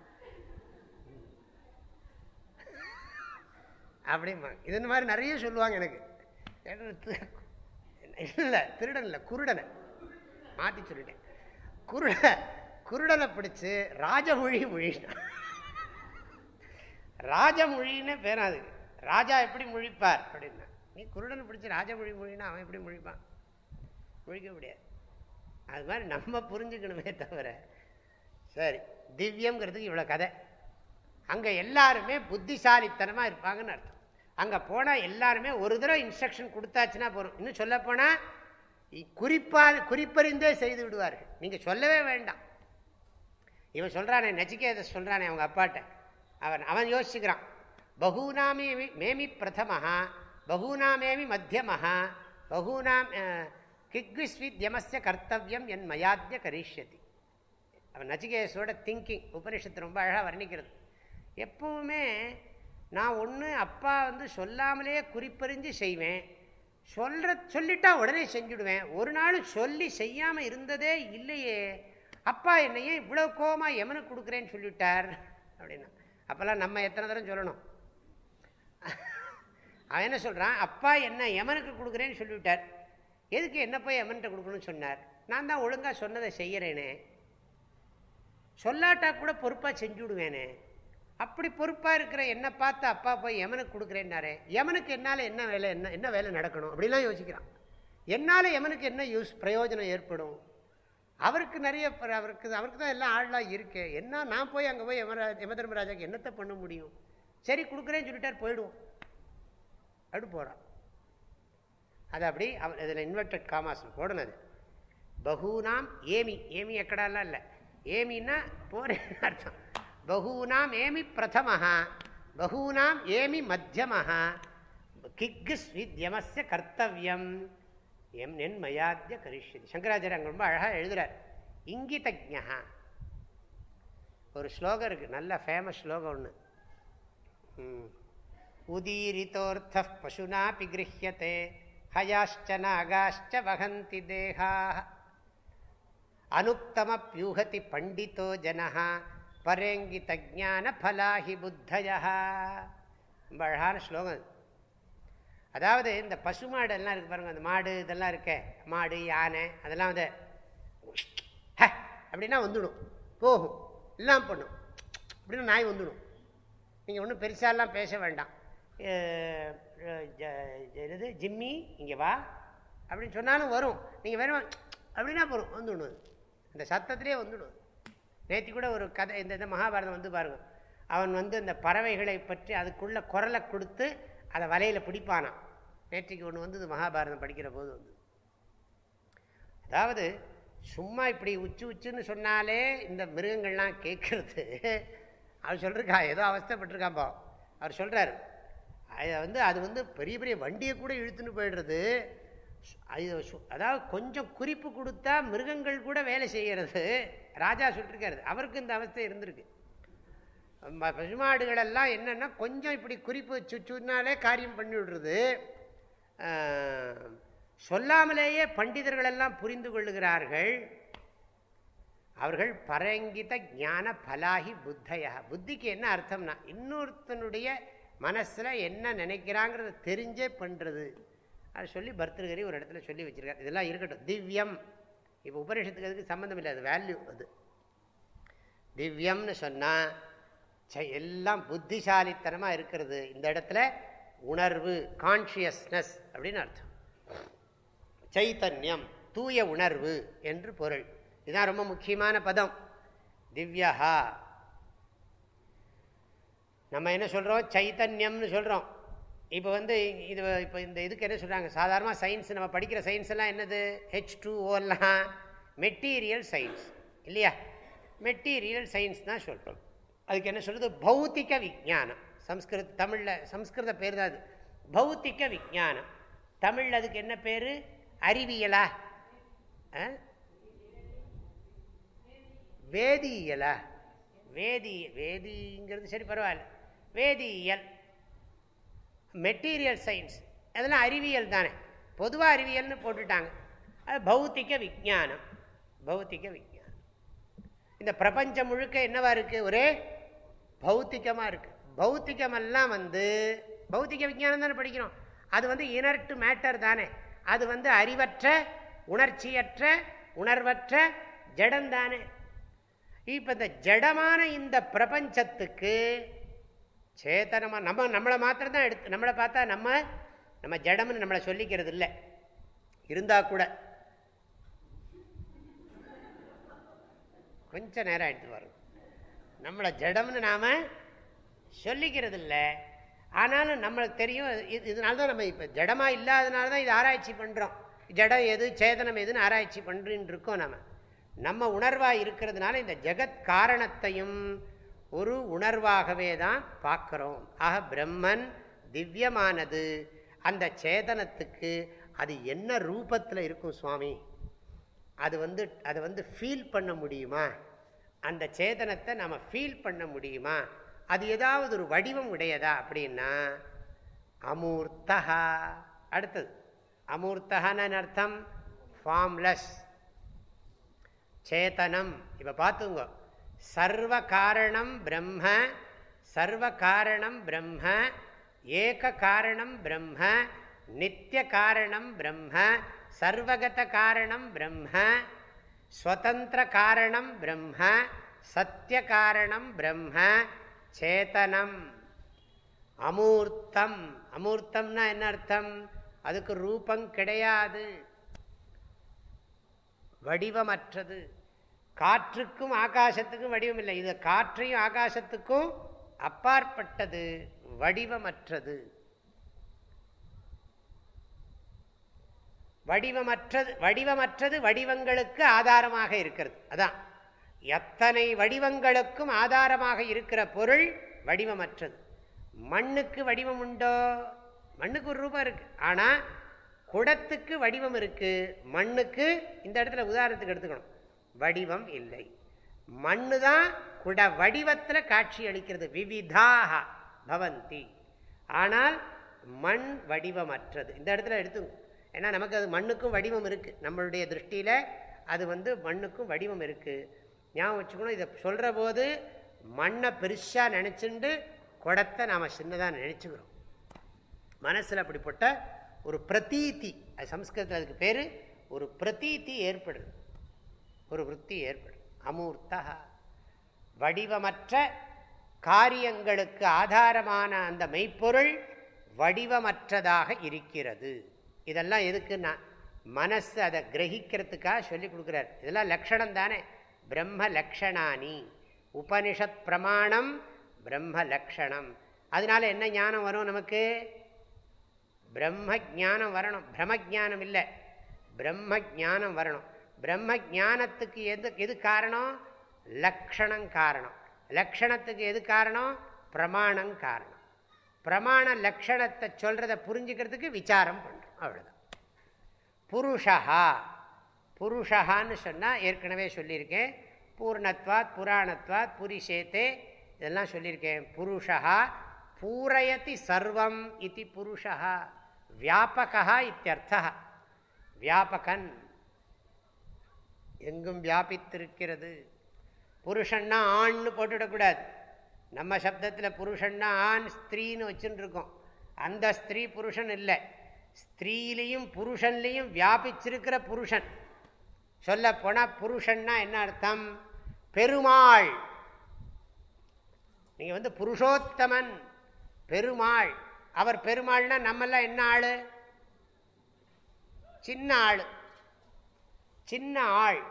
அப்படிமா இது இந்த மாதிரி நிறைய சொல்லுவாங்க எனக்கு. இல்லை திருடன் இல்லை குருடனை. மாற்றி சொல்லிட்டேன். குருட குருடனை பிடிச்சி ராஜமொழி மொழினா. ராஜமொழின்னு பேரும் அதுக்கு ராஜா எப்படி மொழிப்பார் அப்படின்னா நீ குருடனை பிடிச்சி ராஜமொழி மொழினா அவன் எப்படி மொழிப்பான்? முழிக்க முடியாது. அது மாதிரி நம்ம புரிஞ்சுக்கணுமே தவிர சரி திவ்யங்கிறதுக்கு இவ்வளோ கதை. அங்கே எல்லாருமே புத்திசாலித்தனமாக இருப்பாங்கன்னு அர்த்தம். அங்கே போனால் எல்லாருமே ஒரு தடவை இன்ஸ்ட்ரக்ஷன் கொடுத்தாச்சுன்னா போகிறோம் இன்னும் சொல்லப்போனால் குறிப்பாக குறிப்பறிந்தே செய்து விடுவார்கள். நீங்கள் சொல்லவே வேண்டாம். இவன் சொல்கிறானே நச்சிகேத சொல்கிறானே அவங்க அப்பாட்ட. அவன் அவன் யோசிச்சுக்கிறான். பகூனாமே மேமி பிரதமஹா பகூனாமேமி மத்தியமஹா பகூனாம் கிக்விஸ்வித்யமஸ்ய கர்த்தவியம் என் மயாத்ய கரிஷ்யதி. அவன் நச்சிகேசோட திங்கிங் உபனிஷத்து ரொம்ப அழகாக வர்ணிக்கிறது. எப்பவுமே நான் ஒன்று அப்பா வந்து சொல்லாமலே குறிப்பறிஞ்சு செய்வேன். சொல்கிற சொல்லிட்டா உடனே செஞ்சுடுவேன். ஒரு நாள் சொல்லி செய்யாமல் இருந்ததே இல்லையே. அப்பா என்னையே இவ்வளோ கோமாக எமனுக்கு கொடுக்குறேன்னு சொல்லிவிட்டார் அப்படின்னா. அப்போல்லாம் நம்ம எத்தனை தரம் சொல்லணும்? அவன் என்ன சொல்கிறான் அப்பா என்ன எமனுக்கு கொடுக்குறேன்னு சொல்லிவிட்டார். எதுக்கு என்ன போய் எமன்கிட்ட கொடுக்கணும்னு சொன்னார்? நான் தான் ஒழுங்காக சொன்னதை செய்கிறேனே சொல்லாட்டா கூட பொறுப்பாக செஞ்சு விடுவேனே. அப்படி பொறுப்பாக இருக்கிற என்னை பார்த்து அப்பா போய் எமனுக்கு கொடுக்குறேன்னாரே. எமனுக்கு என்னால் என்ன வேலை என்ன என்ன வேலை நடக்கணும்? அப்படிலாம் யோசிக்கிறான். என்னால் எமனுக்கு என்ன யூஸ் பிரயோஜனம் ஏற்படும்? அவருக்கு நிறைய அவருக்கு அவருக்கு தான் எல்லாம் ஆள்லாம் இருக்கு. என்ன நான் போய் அங்கே போய் யமராஜ் யமதர்மராஜாக்கு என்னத்தை பண்ண முடியும்? சரி கொடுக்குறேன்னு சொல்லிட்டார் போயிடுவோம். அப்படி போகிறான் அது அப்படி அவர் இதில் இன்வெர்டட் காமாஸ் போடணும் பகூனாம் ஏமி. ஏமி எக்கடாலாம் இல்லை. ஏமின்னா போறேன் அர்த்தம். பகூனாம் ஏமி பிரதமஹா. பகூனாம் ஏமி மத்தியமஹா. கிக்கு ஸ்வித்யமஸ்ய கர்த்தவியம். எம் நென் மயாத்திய கரிஷ்யதி. சங்கராச்சாரிய அங்கே ரொம்ப அழகாக எழுதுகிறார் இங்கிதஜா ஒரு ஸ்லோகம் இருக்குது நல்ல ஃபேமஸ் ஸ்லோகம் ஒன்று உதீரித்தோர்த்த பசுனா பிகிருஹியத்தே ஹயாஷ்ச நாகாஷ்ச வகந்தி தேகா தேகாः அனுக்தமப்யூகதி பண்டிதோ ஜனஹா ஜனः பரேங்கிதஜான ஃபலாஹி புத்தயா ரொம்ப அழகான ஸ்லோகம். அதாவது இந்த பசு மாடு எல்லாம் பாருங்கள் அந்த மாடு இதெல்லாம் இருக்க மாடு யானை அதெல்லாம் வந்து அப்படின்னா வந்துடும். போகும். எல்லாம் பண்ணும். அப்படின்னா நாய் வந்துடும். நீங்கள் ஒன்றும் பெருசாலாம் பேச வேண்டாம். என்னது? ஜிம்மி இங்கே வா. அப்படின்னு சொன்னாலும் வரும். நீங்கள் வேணும்? அப்படின்னா போகிறோம் வந்துவிடும் அந்த சத்தத்திலே வந்துவிடும் நேற்று கூட ஒரு கதை இந்த இந்த மகாபாரதம் வந்து பாருங்க. அவன் வந்து அந்த பறவைகளை பற்றி அதுக்குள்ளே குரலை கொடுத்து அதை வலையில் பிடிப்பானான் நேற்றைக்கு ஒன்று வந்து மகாபாரதம் படிக்கிற போது வந்து அதாவது சும்மா இப்படி உச்சு உச்சுன்னு சொன்னாலே இந்த மிருகங்கள்லாம் கேட்கறது. அவர் சொல்லிருக்கா ஏதோ அவஸ்தப்பட்டிருக்காப்பா அவர் சொல்கிறார் அதை வந்து அது வந்து பெரிய பெரிய வண்டியை கூட இழுத்துன்னு போயிடுறது. அதாவது கொஞ்சம் குறிப்பு கொடுத்தா மிருகங்கள் கூட வேலை செய்கிறது ராஜா சொல்லிருக்காரு அவருக்கு இந்த அவஸ்தை இருந்திருக்கு. பசுமாடுகளெல்லாம் என்னென்னா கொஞ்சம் இப்படி குறிப்பு சுச்சுனாலே காரியம் பண்ணி விடுறது. சொல்லாமலேயே பண்டிதர்கள் எல்லாம் புரிந்து கொள்ளுகிறார்கள். அவர்கள் பரங்கித ஞான பலாகி புத்தையா. புத்திக்கு என்ன அர்த்தம்னா இன்னொருத்தனுடைய மனசில் என்ன நினைக்கிறாங்கிறத தெரிஞ்சே பண்ணுறது அது சொல்லி பர்தகரி ஒரு இடத்துல சொல்லி வச்சுருக்காரு. இதெல்லாம் இருக்கட்டும். திவ்யம். இப்போ உபநிஷத்துக்கு அதுக்கு சம்மந்தம் இல்லை. அது வேல்யூ அது. திவ்யம்னு சொன்னால் எல்லாம் புத்திசாலித்தனமாக இருக்கிறது. இந்த இடத்துல உணர்வு கான்ஷியஸ்னஸ் அப்படின்னு அர்த்தம். சைத்தன்யம் தூய உணர்வு என்று பொருள். இதுதான் ரொம்ப முக்கியமான பதம். திவ்யா நம்ம என்ன சொல்கிறோம் சைத்தன்யம்னு சொல்கிறோம் இப்போ வந்து இது இப்போ இந்த இதுக்கு என்ன சொல்கிறாங்க சாதாரணமாக சயின்ஸ் நம்ம படிக்கிற சயின்ஸ் எல்லாம் என்னது? ஹெச் டூ ஓலாம் மெட்டீரியல் சயின்ஸ் இல்லையா? மெட்டீரியல் சயின்ஸ் தான் சொல்கிறோம் அதுக்கு என்ன சொல்கிறது பௌத்திக விஜானம் சம்ஸ்கிருத் தமிழில் சம்ஸ்கிருத பேர் தான் அது. பௌத்திக விஜானம் தமிழ் அதுக்கு என்ன பேர்? அறிவியலா? வேதியியலா? வேதி வேதிங்கிறது சரி பரவாயில்ல. வேதியியல். Material science. அதெல்லாம் அறிவியல் தானே. பொதுவாக அறிவியல்னு போட்டுட்டாங்க. அது பௌத்திக விஜானம் பௌத்திக விஜானம் இந்த பிரபஞ்சம் முழுக்க என்னவா இருக்குது ஒரே பௌத்திகமாக இருக்குது பௌத்திகமெல்லாம் வந்து பௌத்திக விஞ்ஞானம் தானே படிக்கிறோம். அது வந்து இனர்ட்டு மேட்டர் தானே. அது வந்து அறிவற்ற உணர்ச்சியற்ற உணர்வற்ற ஜடம் தானே. இப்போ இந்த ஜடமான இந்த பிரபஞ்சத்துக்கு சேத்தனமாக நம்ம நம்மளை மாத்திரம் தான் எடுத்து நம்மளை பார்த்தா நம்ம நம்ம ஜடம்னு நம்மளை சொல்லிக்கிறது இல்லை இருந்தால் கூட. கொஞ்சம் நேரம் எடுத்து வரும் நம்மளை ஜடம்னு நாம் சொல்லிக்கிறது இல்லை ஆனாலும் நம்மளுக்கு தெரியும் இது இதனால தான் நம்ம இப்போ ஜடமாக இல்லாதனால தான் இது ஆராய்ச்சி பண்ணுறோம் ஜடம் எது சேதனம் எதுன்னு ஆராய்ச்சி பண்ணுறின்னு இருக்கோம் நம்ம நம்ம உணர்வாக இருக்கிறதுனால இந்த ஜெகத் காரணத்தையும் ஒரு உணர்வாகவே தான் பார்க்குறோம். ஆக பிரம்மன் திவ்யமானது. அந்த சேதனத்துக்கு அது என்ன ரூபத்தில் இருக்கும் சுவாமி? அது வந்து அதை வந்து ஃபீல் பண்ண முடியுமா? அந்த சேதனத்தை நம்ம ஃபீல் பண்ண முடியுமா? அது ஏதாவது ஒரு வடிவம் உடையதா அப்படின்னா அமூர்த்தகா அடுத்தது அமூர்த்தகான்னு அர்த்தம்? ஃபார்ம்லெஸ் சேத்தனம் இப்போ பார்த்துங்க சர்வ காரணம் பிரம்ம சர்வ காரணம் பிரம்ம ஏக காரணம் பிரம்ம நித்திய காரணம் பிரம்ம சர்வகத காரணம் பிரம்ம ஸ்வதந்திர காரணம் பிரம்ம சத்திய காரணம் பிரம்ம சேத்தனம். அமூர்த்தம். அமூர்த்தம்னா என்ன அர்த்தம்? அதுக்கு ரூபம் கிடையாது. வடிவமற்றது. காற்றுக்கும் ஆகாசத்துக்கும் வடிவம் இல்லை இது காற்றையும் ஆகாசத்துக்கும் அப்பாற்பட்டது. வடிவமற்றது. வடிவமற்றது வடிவமற்றது வடிவங்களுக்கு ஆதாரமாக இருக்கிறது. அதான். எத்தனை வடிவங்களுக்கும் ஆதாரமாக இருக்கிற பொருள் வடிவமற்றது. மண்ணுக்கு வடிவம் உண்டோ? மண்ணுக்கு ஒரு ரூபம் இருக்கு. ஆனால் குடத்துக்கு வடிவம் இருக்கு. மண்ணுக்கு இந்த இடத்துல உதாரணத்துக்கு எடுத்துக்கணும். வடிவம் இல்லை. மண்ணு தான் குட வடிவத்தில் காட்சி அளிக்கிறது. விவிதாக பவந்தி. ஆனால் மண் வடிவமற்றது. இந்த இடத்துல எடுத்துக்கணும் ஏன்னா நமக்கு அது மண்ணுக்கும் வடிவம் இருக்குது நம்மளுடைய திருஷ்டியில் அது வந்து மண்ணுக்கும் வடிவம் இருக்குது ஞாபகம் வச்சுக்கணும் இதை சொல்கிற போது மண்ணை பெருசாக நினச்சிண்டு குடத்தை நாம் சின்னதாக நினச்சிக்கிறோம். மனசில் அப்படிப்பட்ட ஒரு பிரதீத்தி அது சம்ஸ்கிருதத்தில் அதுக்கு பேர் ஒரு பிரதீத்தி ஏற்படுது. ஒரு விற்பி ஏற்படும் அமூர்த்தா வடிவமற்ற காரியங்களுக்கு ஆதாரமான அந்த மெய்ப்பொருள் வடிவமற்றதாக இருக்கிறது. இதெல்லாம் எதுக்குன்னா மனசு அதை கிரகிக்கிறதுக்காக சொல்லி கொடுக்குறார். இதெல்லாம் லக்ஷணம் தானே. பிரம்ம லக்ஷணானி உபனிஷத் பிரமாணம் பிரம்ம லக்ஷணம் அதனால என்ன ஞானம் வரும் நமக்கு? பிரம்ம ஜானம் வரணும். பிரம்ம ஜானம் இல்லை. பிரம்ம ஜானம் வரணும். பிரம்ம ஜானத்துக்கு எது எது காரணம்? லக்ஷணம் காரணம். லக்ஷணத்துக்கு எது காரணம்? பிரமாணம் காரணம். பிரமாண லக்ஷணத்தை சொல்கிறத புரிஞ்சுக்கிறதுக்கு விசாரம் பண்ணுறோம் அவ்வளோதான் புருஷா புருஷகான்னு சொன்னால் ஏற்கனவே சொல்லியிருக்கேன். பூர்ணத்வாத் புராணத்வாத் புரிஷேத்தே இதெல்லாம் சொல்லியிருக்கேன். புருஷா பூரயதி சர்வம் இது புருஷா வியாபகா இத்தியர்த்தா வியாபகன் எங்கும் வியாபித்திருக்கிறது. புருஷன்னா ஆண்னு போட்டுவிடக்கூடாது. நம்ம சப்தத்தில் புருஷன்னா ஆண் ஸ்திரீன்னு வச்சுன்னு இருக்கோம் அந்த ஸ்திரீ புருஷன் இல்லை. ஸ்திரீலையும் புருஷன்லையும் வியாபிச்சிருக்கிற புருஷன். சொல்ல போனால் புருஷன்னா என்ன அர்த்தம்? பெருமாள். நீங்கள் வந்து புருஷோத்தமன் பெருமாள். அவர் பெருமாள்னா நம்மெல்லாம் என்ன ஆள்? சின்ன ஆள். சின்ன ஆள்.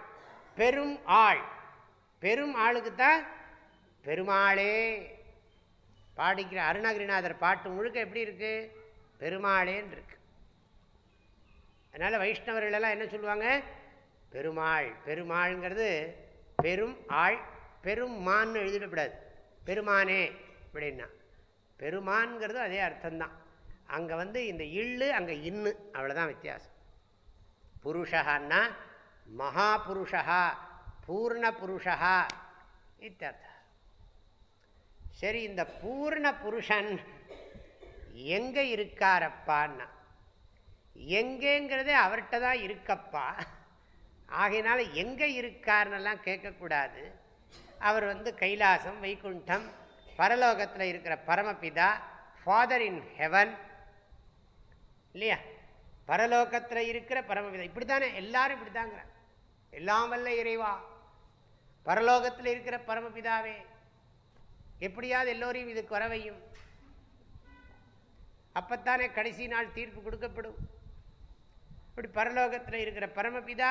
பெரும் ஆள். பெரும் ஆளுக்கு தான் பெருமாளே. பாடிக்கிற அருணகிரிநாதர் பாட்டு முழுக்க எப்படி இருக்கு? பெருமாளேன்னு இருக்கு. அதனால் வைஷ்ணவர்கள் எல்லாம் என்ன சொல்லுவாங்க? பெருமாள் பெருமாள்ங்கிறது பெரும் ஆள் பெரும் மான்னு எழுதிடக்கூடாது பெருமானே அப்படின்னா. பெருமான்ங்கிறது அதே அர்த்தம்தான். அங்கே வந்து இந்த இள்ளு அங்கே இன்னு அவ்வளோதான் வித்தியாசம். புருஷன்னா மகாபுருஷா பூர்ண புருஷா இத்தர்த்தம் சரி இந்த பூர்ண புருஷன் எங்கே இருக்காரப்பான்னா எங்கேங்கிறதே அவர்கிட்ட தான் இருக்கப்பா. ஆகையினால எங்கே இருக்கார்னெல்லாம் கேட்கக்கூடாது. அவர் வந்து கைலாசம் வைகுண்டம் பரலோகத்தில் இருக்கிற பரமபிதா ஃபாதர் இன் ஹெவன் இல்லையா? பரலோகத்தில் இருக்கிற பரமபிதா. இப்படி தானே எல்லாரும் இப்படி தாங்கிறாங்க எல்லாம் வல்ல இறைவா. பரலோகத்தில் இருக்கிற பரமபிதாவே. எப்படியாவது எல்லோரையும் இதுக்கு வரவையும் அப்பத்தானே கடைசி நாள் தீர்ப்பு கொடுக்கப்படும். இப்படி பரலோகத்தில் இருக்கிற பரமபிதா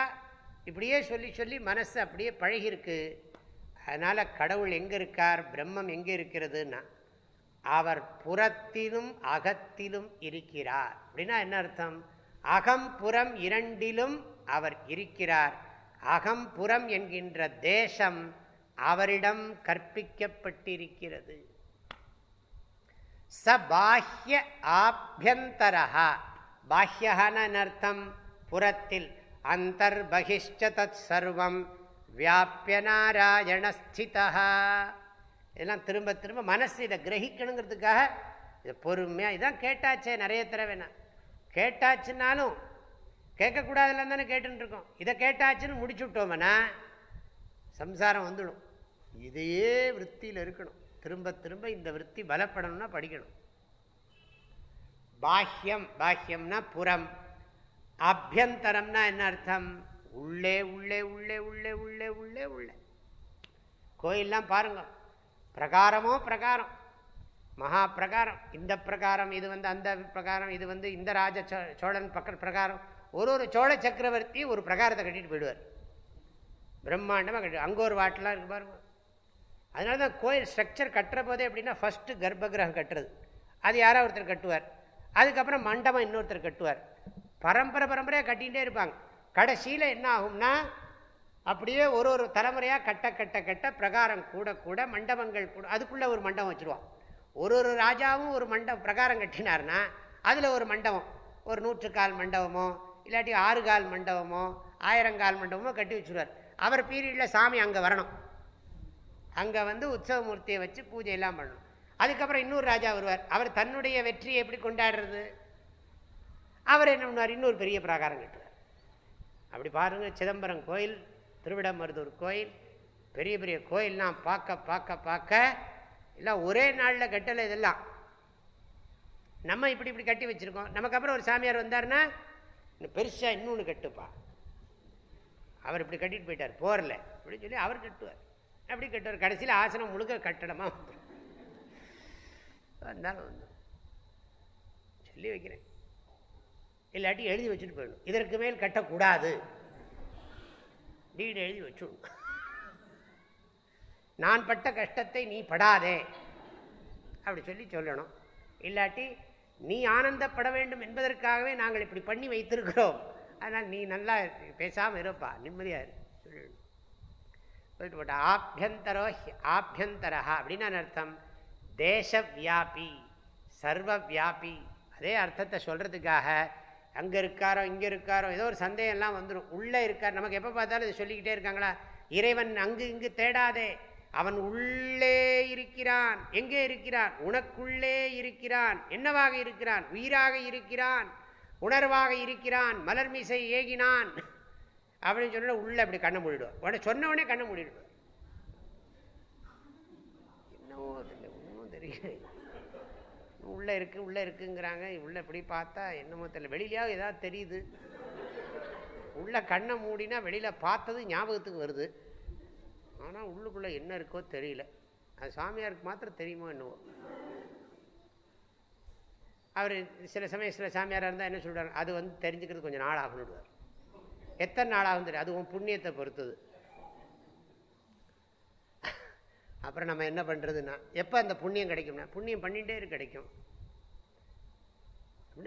இப்படியே சொல்லி சொல்லி மனசு அப்படியே பழகிருக்கு அதனால் கடவுள் எங்கே இருக்கார் பிரம்மம் எங்கே இருக்கிறதுன்னா அவர் புறத்திலும் அகத்திலும் இருக்கிறார். அப்படின்னா என்ன அர்த்தம்? அகம் புறம் இரண்டிலும் அவர் இருக்கிறார். அகம் புறம் என்கின்ற தேசம் அவரிடம் கற்பிக்கப்பட்டிருக்கிறது. ச பாஹ்ய ஆபியந்தரா பாஹ்யகான அர்த்தம்? புறத்தில் அந்தர்பகிஷ்ட தத் சர்வம் வியாபிய நாராயணஸ்திதா இதெல்லாம் திரும்ப திரும்ப மனசு இதை கிரகிக்கணுங்கிறதுக்காக இதை பொறுமையாக இதான் கேட்டாச்சே நிறைய தடவை நான். கேட்டாச்சுன்னாலும் கேட்கக்கூடாதுலாம் தானே கேட்டுருக்கோம் இதை கேட்டாச்சுன்னு முடிச்சு விட்டோம்னா சம்சாரம் வந்துடும். இதையே விற்த்தியில் இருக்கணும். திரும்ப திரும்ப இந்த விற்பி பலப்படணும்னா படிக்கணும். பாஹ்யம் பாஹ்யம்னா புறம். அபியந்தரம்னா என்ன அர்த்தம்? உள்ளே உள்ளே உள்ளே உள்ளே உள்ளே உள்ளே உள்ளே. கோயிலெலாம் பாருங்க. பிரகாரமோ பிரகாரம். மகா பிரகாரம். இந்த பிரகாரம் இது வந்து அந்த பிரகாரம் இது வந்து இந்த ராஜ சோழன் பக்க பிரகாரம். ஒரு ஒரு சோழ சக்கரவர்த்தி ஒரு பிரகாரத்தை கட்டிட்டு போயிடுவார். பிரம்மாண்டமாக கட்டி அங்கே ஒரு வாட்டெலாம் இருக்கு பாருங்க. அதனால தான் கோயில் ஸ்ட்ரக்சர் கட்டுற போதே எப்படின்னா ஃபஸ்ட்டு கர்ப்பகிரகம் கட்டுறது. அது யாரோ ஒருத்தர் கட்டுவார். அதுக்கப்புறம் மண்டபம் இன்னொருத்தர் கட்டுவார். பரம்பரை பரம்பரையாக கட்டிகிட்டே இருப்பாங்க. கடைசியில் என்ன ஆகும்னா அப்படியே ஒரு ஒரு தலைமுறையாக கட்ட கட்ட கட்ட பிரகாரம் கூட கூட மண்டபங்கள் கூட அதுக்குள்ளே ஒரு மண்டபம் வச்சுருவான். ஒரு ஒரு ராஜாவும் ஒரு மண்டபம் பிரகாரம் கட்டினார்னா அதில் ஒரு மண்டபம். ஒரு நூற்றுக்கால் மண்டபமோ இல்லாட்டி ஆறு கால் மண்டபமோ ஆயிரங்கால் மண்டபமோ கட்டி வச்சுருவார். அவர் பீரியடில் சாமி அங்கே வரணும். அங்கே வந்து உற்சவமூர்த்தியை வச்சு பூஜையெல்லாம் பண்ணணும். அதுக்கப்புறம் இன்னொரு ராஜா வருவார். அவர் தன்னுடைய வெற்றியை எப்படி கொண்டாடுறது? அவர் என்ன பண்ணுவார்? இன்னொரு பெரிய பிராகாரம் கட்டுவார். அப்படி பாருங்கள் சிதம்பரம் கோயில் திருவிடமருதூர் கோயில் பெரிய பெரிய கோயில்லாம் பார்க்க பார்க்க பார்க்க எல்லாம் ஒரே நாளில் கட்டலை இதெல்லாம். நம்ம இப்படி இப்படி கட்டி வச்சுருக்கோம். நமக்கு அப்புறம் ஒரு சாமியார் வந்தார்னா இன்னும் பெருசாக இன்னொன்று கட்டுப்பா அவர் இப்படி கட்டிட்டு போயிட்டார் போரில். அப்படின்னு சொல்லி அவர் கட்டுவார். அப்படி கட்டுவார். கடைசியில் ஆசனம் முழுக்க கட்டடமாக வந்துடும் வந்தாலும் வந்து சொல்லி வைக்கிறேன். இல்லாட்டி எழுதி வச்சுட்டு போயிடணும். இதற்கு மேல் கட்டக்கூடாது. டீடு எழுதி வச்சுடும் நான் பட்ட கஷ்டத்தை நீ படாதே. அப்படி சொல்லி சொல்லணும். இல்லாட்டி நீ ஆனந்தப்பட வேண்டும் என்பதற்காகவே நாங்கள் இப்படி பண்ணி வைத்திருக்கிறோம். அதனால் நீ நல்லா பேசாமல் இருப்பா. நிம்மதியாக சொல்லணும் சொல்லிட்டு போட்ட ஆபியந்தரோ ஆபியந்தரா அப்படின்னு அர்த்தம். சர்வ வியாபி. அதே அர்த்தத்தை சொல்கிறதுக்காக அங்கே இருக்காரோ இங்கே இருக்காரோ ஏதோ ஒரு சந்தேகம்லாம் வந்துடும் உள்ளே இருக்கார். நமக்கு எப்போ பார்த்தாலும் இதை சொல்லிக்கிட்டே இருக்காங்களா? இறைவன் அங்கு இங்கு தேடாதே. அவன் உள்ளே இருக்கிறான். எங்கே இருக்கிறான்? உனக்குள்ளே இருக்கிறான். என்னவாக இருக்கிறான்? உயிராக இருக்கிறான். உணர்வாக இருக்கிறான். மலர் மீசை ஏகினான். அப்படின்னு சொன்ன உள்ளே அப்படி கண்ணை மூடிடுவோம் உடனே சொன்னவொடனே கண்ணை மூடிடுவோம் என்னவோ ஒன்றும் தெரியல. உள்ளே இருக்குது உள்ளே இருக்குங்கிறாங்க. உள்ளே இப்படி பார்த்தா என்னமோ தெரியல. வெளியிலையாவது ஏதாவது தெரியுது? உள்ளே கண்ணை மூடினா வெளியில் பார்த்தது ஞாபகத்துக்கு வருது. ஆனால் உள்ளுக்குள்ளே என்ன இருக்கோ தெரியல. அது சாமியாருக்கு மாத்திரம் தெரியுமோ என்னவோ. அவர் சில சமயம் சில சாமியாராக இருந்தால் என்ன சொல்கிறார் அது வந்து தெரிஞ்சுக்கிறது கொஞ்சம் நாள் ஆகணுடுவார் எத்தனை நாள் ஆகும் தெரியும் அது உன் புண்ணியத்தை பொறுத்தது. அப்புறம் நம்ம என்ன பண்ணுறதுன்னா எப்போ அந்த புண்ணியம் கிடைக்கும்னா புண்ணியம் பண்ணிகிட்டே கிடைக்கும்.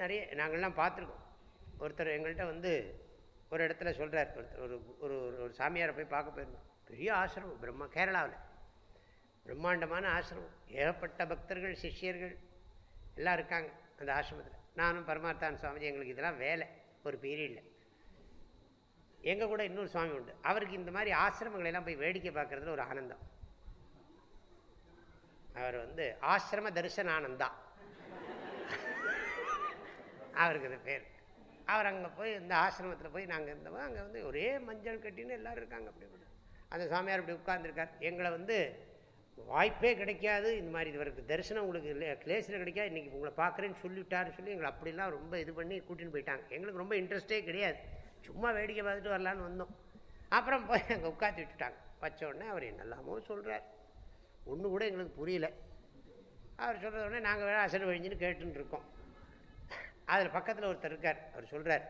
நிறைய நாங்கள்லாம் பார்த்துருக்கோம். ஒருத்தர் எங்கள்கிட்ட வந்து ஒரு இடத்துல சொல்கிறார் ஒருத்தர் ஒரு ஒரு ஒரு சாமியாரை போய் பார்க்க போயிருந்தோம். பெரிய ஆசிரமம் பிரம்மா கேரளாவில். பிரம்மாண்டமான ஆசிரமம். ஏகப்பட்ட பக்தர்கள் சிஷ்யர்கள் எல்லாம் இருக்காங்க அந்த ஆசிரமத்தில். நானும் பரமார்த்தான் சுவாமிஜி எங்களுக்கு இதெல்லாம் வேலை. ஒரு பீரியடில் எங்கள் கூட இன்னொரு சுவாமி உண்டு. அவருக்கு இந்த மாதிரி ஆசிரமங்களெல்லாம் போய் வேடிக்கை பார்க்குறதுல ஒரு ஆனந்தம். அவர் வந்து ஆசிரம தரிசனானந்தா. அவருக்கு அது பேர். அவர் அங்கே போய் இந்த ஆசிரமத்தில் போய் நாங்கள் இருந்தோம். அங்கே வந்து ஒரே மஞ்சள் கட்டின்னு எல்லோரும் இருக்காங்க அப்படி அந்த சாமியார் இப்படி உட்கார்ந்துருக்கார். எங்களை வந்து வாய்ப்பே கிடைக்காது. இந்த மாதிரி இவருக்கு தரிசனம் உங்களுக்கு இல்லை கிளேஸில் கிடைக்காது. இன்றைக்கி உங்களை பார்க்குறேன்னு சொல்லிவிட்டாருன்னு சொல்லி எங்களை அப்படிலாம் ரொம்ப இது பண்ணி கூட்டின்னு போயிட்டாங்க. எங்களுக்கு ரொம்ப இன்ட்ரெஸ்டே கிடையாது. சும்மா வேடிக்கை பார்த்துட்டு வரலான்னு வந்தோம். அப்புறம் போய் அங்கே உட்காந்து விட்டுட்டாங்க. வச்ச உடனே அவர் என்னெல்லாமோ சொல்கிறார் ஒன்று கூட எங்களுக்கு புரியல. அவர் சொல்கிறத உடனே நாங்கள் வேறு அசடு வழிஞ்சுன்னு கேட்டுன்னு இருக்கோம். அதில் பக்கத்தில் ஒருத்தர் இருக்கார். அவர் சொல்கிறார்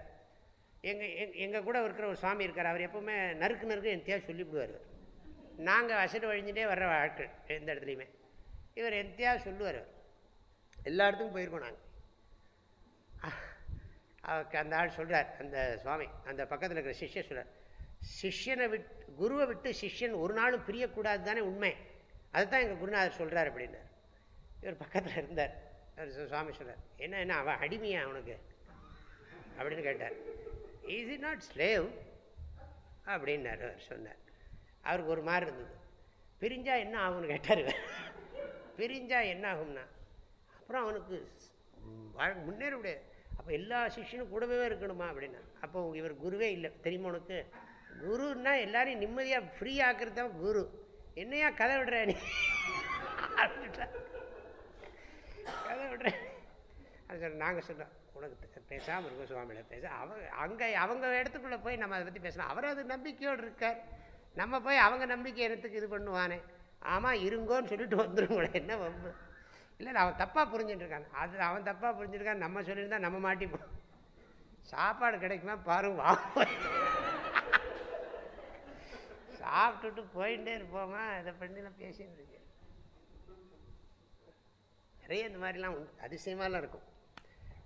எங்கள் எங் எங்கள் கூட இருக்கிற ஒரு சுவாமி இருக்கார். அவர் எப்போவுமே நறுக்கு நறுக்கு எந்தையாக சொல்லிவிடுவார் நாங்கள் அசடு வழிஞ்சுட்டே வர்ற ஆட்கள் எந்த இடத்துலையுமே. இவர் எந்தையாக சொல்லுவார் எல்லா இடத்துக்கும் போயிருக்கோம் நாங்கள் அவருக்கு அந்த ஆள் சொல்கிறார் அந்த சுவாமி அந்த பக்கத்தில் இருக்கிற சிஷ்யன் சொல்கிறார் சிஷ்யனை விட் குருவை விட்டு சிஷ்யன் ஒரு நாளும் பிரியக்கூடாது தானே உண்மை. அதுதான் எங்கள் குருநாதர் சொல்கிறார் அப்படின்னார் இவர் பக்கத்தில் இருந்தார். சுவாமி சொல்கிறார் என்ன என்ன அவன் அடிமையா அவனுக்கு? அப்படின்னு கேட்டார். இஸ் இட் நாட் ஸ்லேவ் அப்படின்னார் அவர் சொன்னார். அவருக்கு ஒரு மாதிரி இருந்தது. பிரிஞ்சா என்ன ஆகும்னு கேட்டார். பிரிஞ்சா என்ன ஆகும்னா அப்புறம் அவனுக்கு முன்னேற முடியாது. அப்போ எல்லா சிஷியனும் கூடவே இருக்கணுமா அப்படின்னா அப்போ இவர் குருவே இல்லை. தெரியுமா உனக்கு? குருன்னா எல்லாரையும் நிம்மதியாக ஃப்ரீ ஆக்குறது தான் குரு. என்னையா கதை விடுற நீ? கதை விடுற. அது சொல்ல நாங்கள் சொல்கிறோம் உனக்கு பேசாமல் இருக்கும் சுவாமியில் பேச அவங்க அங்கே அவங்க இடத்துக்குள்ளே போய் நம்ம அதை பற்றி பேசலாம் அவர் அது நம்பிக்கையோடு இருக்கார். நம்ம போய் அவங்க நம்பிக்கை இடத்துக்கு இது பண்ணுவானே. ஆமாம் இருங்கோன்னு சொல்லிட்டு வந்துருங்களே என்ன வம்பு? இல்லை அவன் தப்பாக புரிஞ்சுட்டு இருக்கான் அது அவன் தப்பாக புரிஞ்சுருக்கான் நம்ம சொல்லியிருந்தா நம்ம மாட்டிப்போம் சாப்பாடு கிடைக்குமா பாருங்க வா. சாப்பிட்டுட்டு போயிட்டே இருப்போமா? இதை பண்ணி நான் பேசிட்டு இருக்கேன். நிறைய இந்த மாதிரிலாம் உண்டு அதிசயமாலாம் இருக்கும்.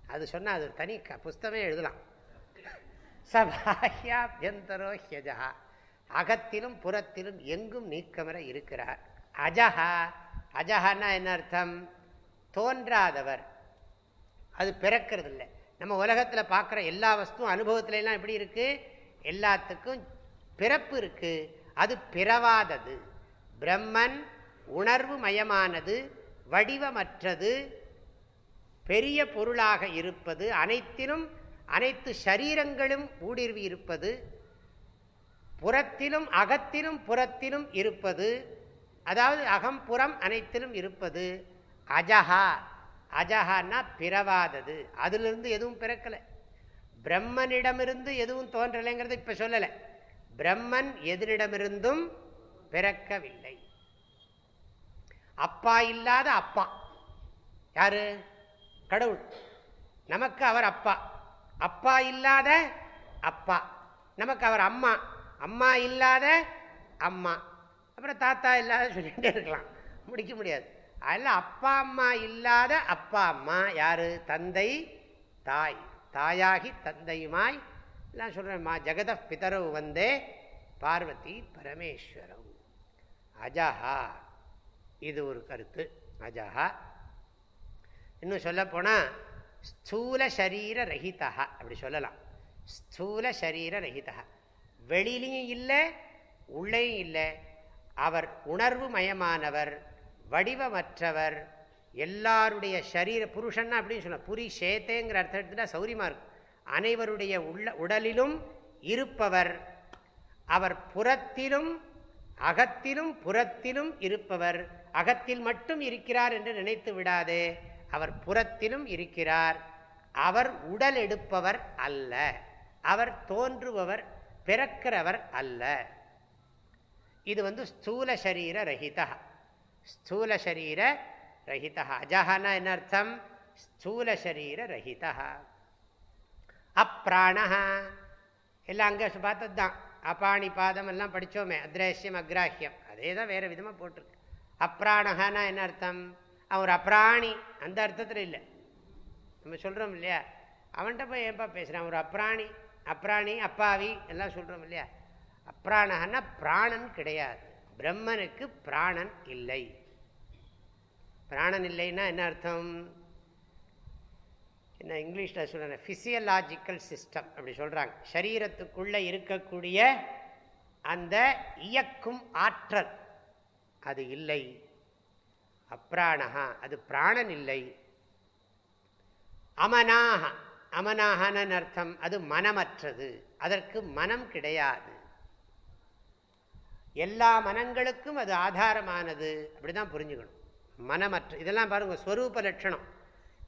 அது சொன்னால் அது ஒரு தனி க புஸ்தமே எழுதலாம். சபாஹ்யாபியந்தரோ ஹியஜா அகத்திலும் புறத்திலும் எங்கும் நீக்கமர இருக்கிறார். அஜஹா. அஜஹான்னா என்ன அர்த்தம்? தோன்றாதவர். அது பிறக்கிறது இல்லை நம்ம உலகத்தில் பார்க்குற எல்லா வஸ்துவும் அனுபவத்துலலாம் எப்படி இருக்குது எல்லாத்துக்கும் பிறப்பு இருக்குது அது பிறவாதது. பிரம்மன் உணர்வு மயமானது வடிவமற்றது பெரிய பொருளாக இருப்பது அனைத்திலும் அனைத்து சரீரங்களும் ஊடுருவி இருப்பது புறத்திலும் அகத்திலும் புறத்திலும் இருப்பது அதாவது அகம்புறம் அனைத்திலும் இருப்பது. அஜஹா. அஜஹான்னா பிறவாதது. அதிலிருந்து எதுவும் பிறக்கலை. பிரம்மனிடமிருந்து எதுவும் தோன்றலைங்கிறது இப்போ சொல்லலை. பிரம்மன் எதிரிடமிருந்தும் பிறக்கவில்லை. அப்பா இல்லாத அப்பா. யாரு? கடவுள். நமக்கு அவர் அப்பா. அப்பா இல்லாத அப்பா. நமக்கு அவர் அம்மா. அம்மா இல்லாத அம்மா. அப்புறம் தாத்தா இல்லாத சொல்லிகிட்டே இருக்கலாம். முடிக்க முடியாது. அதில் அப்பா அம்மா இல்லாத அப்பா அம்மா யாரு? தந்தை தாய். தாயாகி தந்தையுமாய் எல்லாம் சொல்கிறேன் மா ஜெகத பிதரவு வந்தே பார்வதி பரமேஸ்வரம் அஜஹா. இது ஒரு கருத்து அஜஹா. இன்னும் சொல்லப்போனால் ஸ்தூல சரீர ரஹிதா அப்படி சொல்லலாம். ஸ்தூல சரீர ரஹிதா வெளியிலையும் இல்லை உள்ளேயும் இல்லை. அவர் உணர்வு மயமானவர் வடிவமற்றவர் எல்லாருடைய சரீர புருஷன்னா அப்படின்னு சொல்லலாம். புரி சேத்தேங்கிற அர்த்தம் எடுத்துட்டா சௌரியமாக இருக்கும். அனைவருடைய உள்ள உடலிலும் இருப்பவர். அவர் புறத்திலும் அகத்திலும் புறத்திலும் இருப்பவர். அகத்தில் மட்டும் இருக்கிறார் என்று நினைத்து விடாதே. அவர் புறத்திலும் இருக்கிறார். அவர் உடல் எடுப்பவர் அல்ல. அவர் தோன்றுபவர் பிறக்கிறவர் அல்ல. இது வந்து ஸ்தூல சரீர ரஹிதா. ஸ்தூல சரீர ரஹிதா. அஜஹானா என்ன அர்த்தம்? ஸ்தூல சரீர ரஹிதா. அப்ராண எல்லாம் அங்கே பார்த்தது தான் அபாணி பாதம் எல்லாம் படித்தோமே அத்ரேஷ்யம் அக்ராஹியம். அதே தான் வேறு விதமாக போட்டிருக்கு. அப்ராணகான்னா என்ன அர்த்தம்? அவன் ஒரு அப்ராணி. அந்த அர்த்தத்தில் இல்லை. நம்ம சொல்கிறோம் இல்லையா? அவன்கிட்ட போய் ஏன்பா பேசுகிறான் ஒரு அப்ராணி. அப்ராணி அப்பாவி எல்லாம் சொல்கிறோம் இல்லையா? அப்ராணகன்னா பிராணன் கிடையாது. பிரம்மனுக்கு பிராணன் இல்லை. பிராணன் இல்லைன்னா என்ன அர்த்தம்? என்ன இங்கிலீஷில் சொல்கிறேன் ஃபிசியலாஜிக்கல் சிஸ்டம் அப்படி சொல்கிறாங்க சரீரத்துக்குள்ளே இருக்கக்கூடிய அந்த இயக்கும் ஆற்றல் அது இல்லை. அப்ராணகா அது பிராணன் இல்லை. அமனாக அமனாகனன் அர்த்தம்? அது மனமற்றது. அதற்கு மனம் கிடையாது. எல்லா மனங்களுக்கும் அது ஆதாரமானது. அப்படிதான் புரிஞ்சுக்கணும். மனமற்ற இதெல்லாம் பாருங்க ஸ்வரூப லட்சணம்.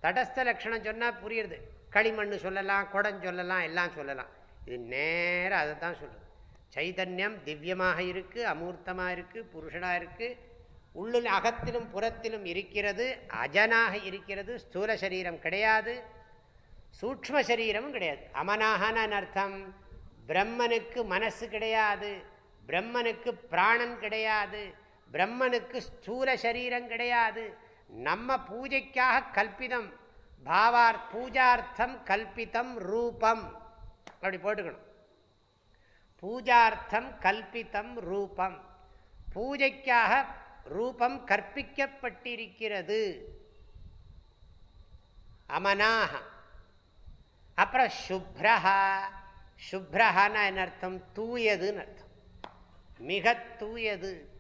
தடஸ்த லட்சணம் சொன்னால் புரியுறது. களிமண் சொல்லலாம் குடம் சொல்லலாம் எல்லாம் சொல்லலாம். இது நேராக அதை தான் சொல்லுது சைதன்யம் திவ்யமாக இருக்குது அமூர்த்தமாக இருக்குது புருஷனாக இருக்குது உள்ளில் அகத்திலும் புறத்திலும் இருக்கிறது அஜனாக இருக்கிறது ஸ்தூல சரீரம் கிடையாது சூக்ம சரீரமும் கிடையாது. அமனாகன அர்த்தம்? பிரம்மனுக்கு மனசு கிடையாது பிரம்மனுக்கு பிராணன் கிடையாது பிரம்மனுக்கு ஸ்தூல சரீரம் கிடையாது நம்ம பூஜைக்காக கல்பிதம். பாவார் பூஜார்த்தம் கல்பித்தம் ரூபம். அப்படி போட்டுக்கணும். பூஜார்த்தம் கல்பித்தம் ரூபம். பூஜைக்காக ரூபம் கற்பிக்கப்பட்டிருக்கிறது. அமனாக அப்புறம் சுப்ரஹா. சுப்ரஹான்னா என்ன அர்த்தம்? தூயதுன்னு அர்த்தம். மிக தூயது.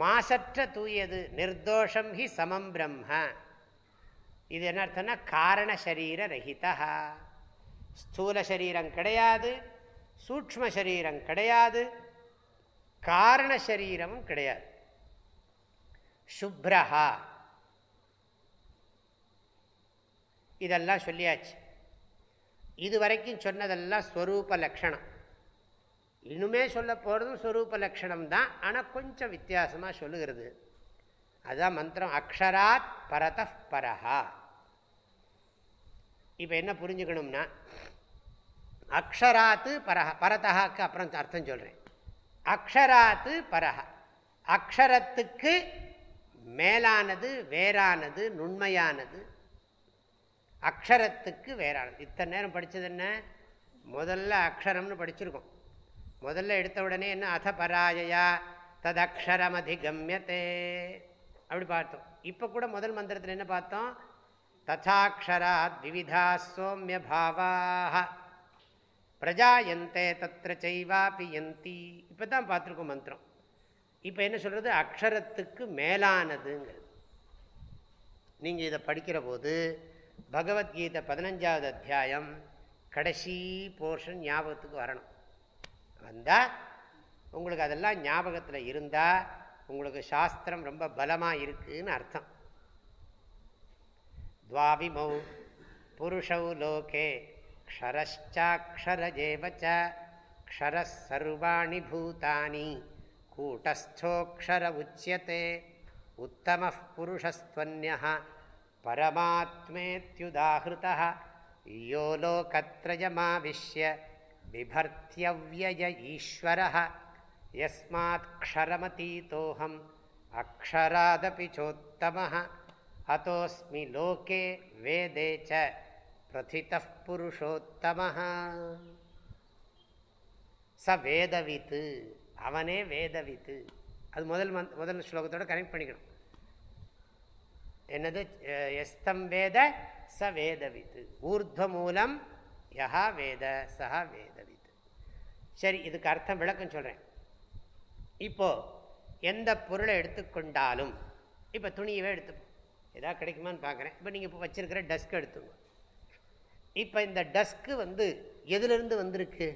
மாசற்ற தூயது நிர்தோஷம் ஹி சமம் பிரம்ம. இது என்ன அர்த்தம்னா காரண சரீர ரஹிதா. ஸ்தூல சரீரம் கிடையாது சூக்ம சரீரம் கிடையாது காரண சரீரமும் கிடையாது. சுப்ரஹா. இதெல்லாம் சொல்லியாச்சு. இது வரைக்கும் சொன்னதெல்லாம் ஸ்வரூப லக்ஷணம். இன்னுமே சொல்ல போகிறதும் ஸ்வரூப லக்ஷணம் தான். ஆனால் கொஞ்சம் வித்தியாசமாக சொல்லுகிறது. அதுதான் மந்திரம். அக்ஷராத் பரத பரஹா. இப்போ என்ன புரிஞ்சுக்கணும்னா அக்ஷராத்து பரஹ பரதஹாக்கு அப்புறம் அர்த்தம் சொல்கிறேன் அக்ஷராத்து பரஹ. அக்ஷரத்துக்கு மேலானது வேறானது நுண்மையானது. அக்ஷரத்துக்கு வேறானது. இத்தனை நேரம் படித்தது என்ன? முதல்ல அக்ஷரம்னு படிச்சிருக்கோம். முதல்ல எடுத்த உடனே என்ன? அத ததக்ஷரமதி ததக்ஷரமதிகமியத்தே அப்படி பார்த்தோம். இப்போ கூட முதல் மந்திரத்தில் என்ன பார்த்தோம்? ததாட்சரா விவிதா சோமிய பாவாக பிரஜாயந்தே தத்திர செய்வாபி யந்தி. இப்போ தான் பார்த்துருக்கோம் மந்திரம். இப்போ என்ன சொல்கிறது அக்ஷரத்துக்கு மேலானதுங்கிறது. நீங்கள் இதை படிக்கிற போது பகவத்கீதை பதினஞ்சாவது அத்தியாயம் கடைசி போர்ஷன் ஞாபகத்துக்கு வரணும். வந்தால் உங்களுக்கு அதெல்லாம் ஞாபகத்தில் இருந்தால் உங்களுக்கு சாஸ்திரம் ரொம்ப பலமாக இருக்குதுன்னு அர்த்தம். துவாபிமௌ புருஷௌ லோகே க்ஷரஷ்சாட்சரஜேவச்ச க்ஷரஸ் சர்வாணி பூதானி கூட்டஸ்தோக்ஷர உச்சியத்தை உத்தம புருஷஸ்துவன்யா பரமாத்மேத்யுதாகிருதா யோ बिभर्त्यव्यय ईश्वरः यस्मात्क्षरमतीतोऽहम् अक्षरादपि चोत्तमः अतोऽस्मि लोके वेदे च பிரதித புருஷோத்தம ச வேதவித்து அவனே வேதவித்து அது முதல் மந்த் முதல் ஸ்லோகத்தோட கனெக்ட் பண்ணிக்கணும் என்னது எஸ்தம் வேத ச வேதவித்து ஊர்துவ மூலம் யஹா வேத சஹா வேதவித். சரி இதுக்கு அர்த்தம் விளக்கம் சொல்கிறேன் இப்போது எந்த பொருளை எடுத்துக்கொண்டாலும் இப்போ துணியவே எடுத்துப்போம் எதாவது கிடைக்குமான்னு பார்க்குறேன் இப்போ நீங்கள் இப்போ வச்சுருக்கிற டஸ்க் எடுத்துங்க இப்போ இந்த டஸ்க்கு வந்து எதுலேருந்து வந்திருக்கு?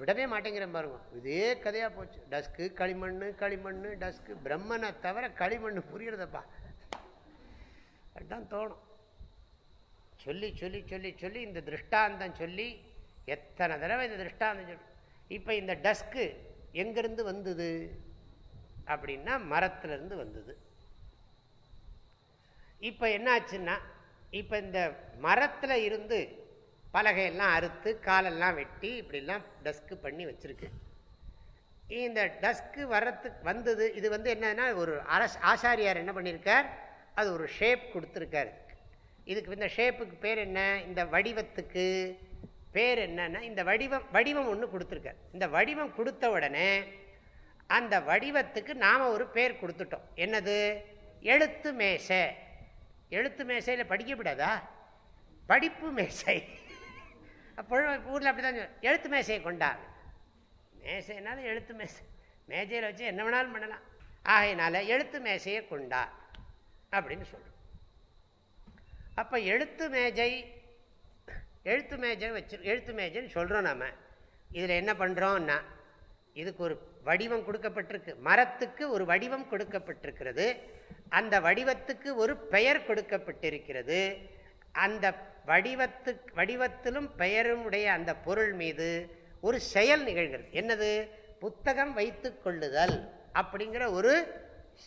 விடவே மாட்டேங்கிறேன் பாருங்க. இதே கதையாக போச்சு. டஸ்க்கு களிமண் களிமண் டஸ்க்கு பிரம்மனை தவிர களிமண் புரியுறதப்பா. அதுதான் தோணும். சொல்லி சொல்லி சொல்லி சொல்லி இந்த திருஷ்டாந்தம் சொல்லி எத்தனை தடவை இந்த திருஷ்டாந்தம் சொல்லி இப்போ இந்த டஸ்க்கு எங்கேருந்து வந்தது? அப்படின்னா மரத்துலேருந்து வந்தது. இப்போ என்னாச்சுன்னா இப்போ இந்த மரத்தில் இருந்து பலகையெல்லாம் அறுத்து காலெல்லாம் வெட்டி இப்படிலாம் டஸ்க்கு பண்ணி வச்சுருக்கு. இந்த டஸ்க்கு வர்றதுக்கு வந்தது இது வந்து என்னன்னா ஒரு அரச ஆசாரியார் என்ன பண்ணியிருக்கார் அது ஒரு ஷேப் கொடுத்துருக்காரு. இதுக்கு இந்த ஷேப்புக்கு பேர் என்ன? இந்த வடிவத்துக்கு பேர் என்னன்னா இந்த வடிவம் வடிவம் ஒன்று கொடுத்துருக்கார். இந்த வடிவம் கொடுத்த உடனே அந்த வடிவத்துக்கு நாம் ஒரு பேர் கொடுத்துட்டோம். என்னது? எழுத்து மேசை. எழுத்து மேசையில் படிக்கப்படாதா படிப்பு மேசை. அப்போ ஊரில் அப்படி தான் எழுத்து மேசையை கொண்டாங்க மேசைனாலும் எழுத்து மேசை. மேஜையில் வச்சு என்ன வேணாலும் பண்ணலாம். ஆகையினால எழுத்து மேசையை கொண்டா அப்படின்னு சொல்கிறோம் அப்போ எழுத்து மேஜை எழுத்து மேஜை வச்சு எழுத்து மேஜைன்னு சொல்கிறோம் நாம். இதில் என்ன பண்ணுறோம்னா இதுக்கு ஒரு வடிவம் கொடுக்கப்பட்டிருக்கு. மரத்துக்கு ஒரு வடிவம் கொடுக்கப்பட்டிருக்கிறது. அந்த வடிவத்துக்கு ஒரு பெயர் கொடுக்கப்பட்டிருக்கிறது. அந்த வடிவத்து வடிவத்திலும் பெயரும் உடைய அந்த பொருள் மீது ஒரு செயல் நிகழ்கிறது. என்னது? புத்தகம் வைத்து கொள்ளுதல் அப்படிங்கிற ஒரு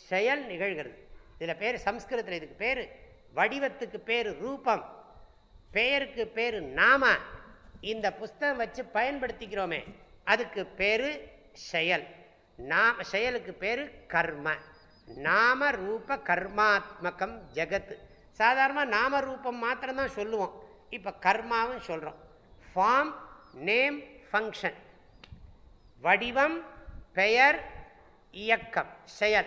செயல் நிகழ்கிறது. இதில் பேர் சம்ஸ்கிருதத்தில் இதுக்கு பேர் வடிவத்துக்கு பேர் ரூபம். பெயருக்கு பேர் நாம இந்த புஸ்தகம் வச்சு பயன்படுத்திக்கிறோமே அதுக்கு பேர் செயல். நாம செயலுக்கு பேர் கர்ம. நாம ரூப கர்மாத்மகம் ஜெகத். சாதாரணமாக நாம ரூபம் மாத்திரம்தான் சொல்லுவோம். இப்போ கர்மாவும் சொல்கிறோம் ஃபார்ம் நேம் ஃபங்க்ஷன். வடிவம் பெயர் இயக்கம் செயல்.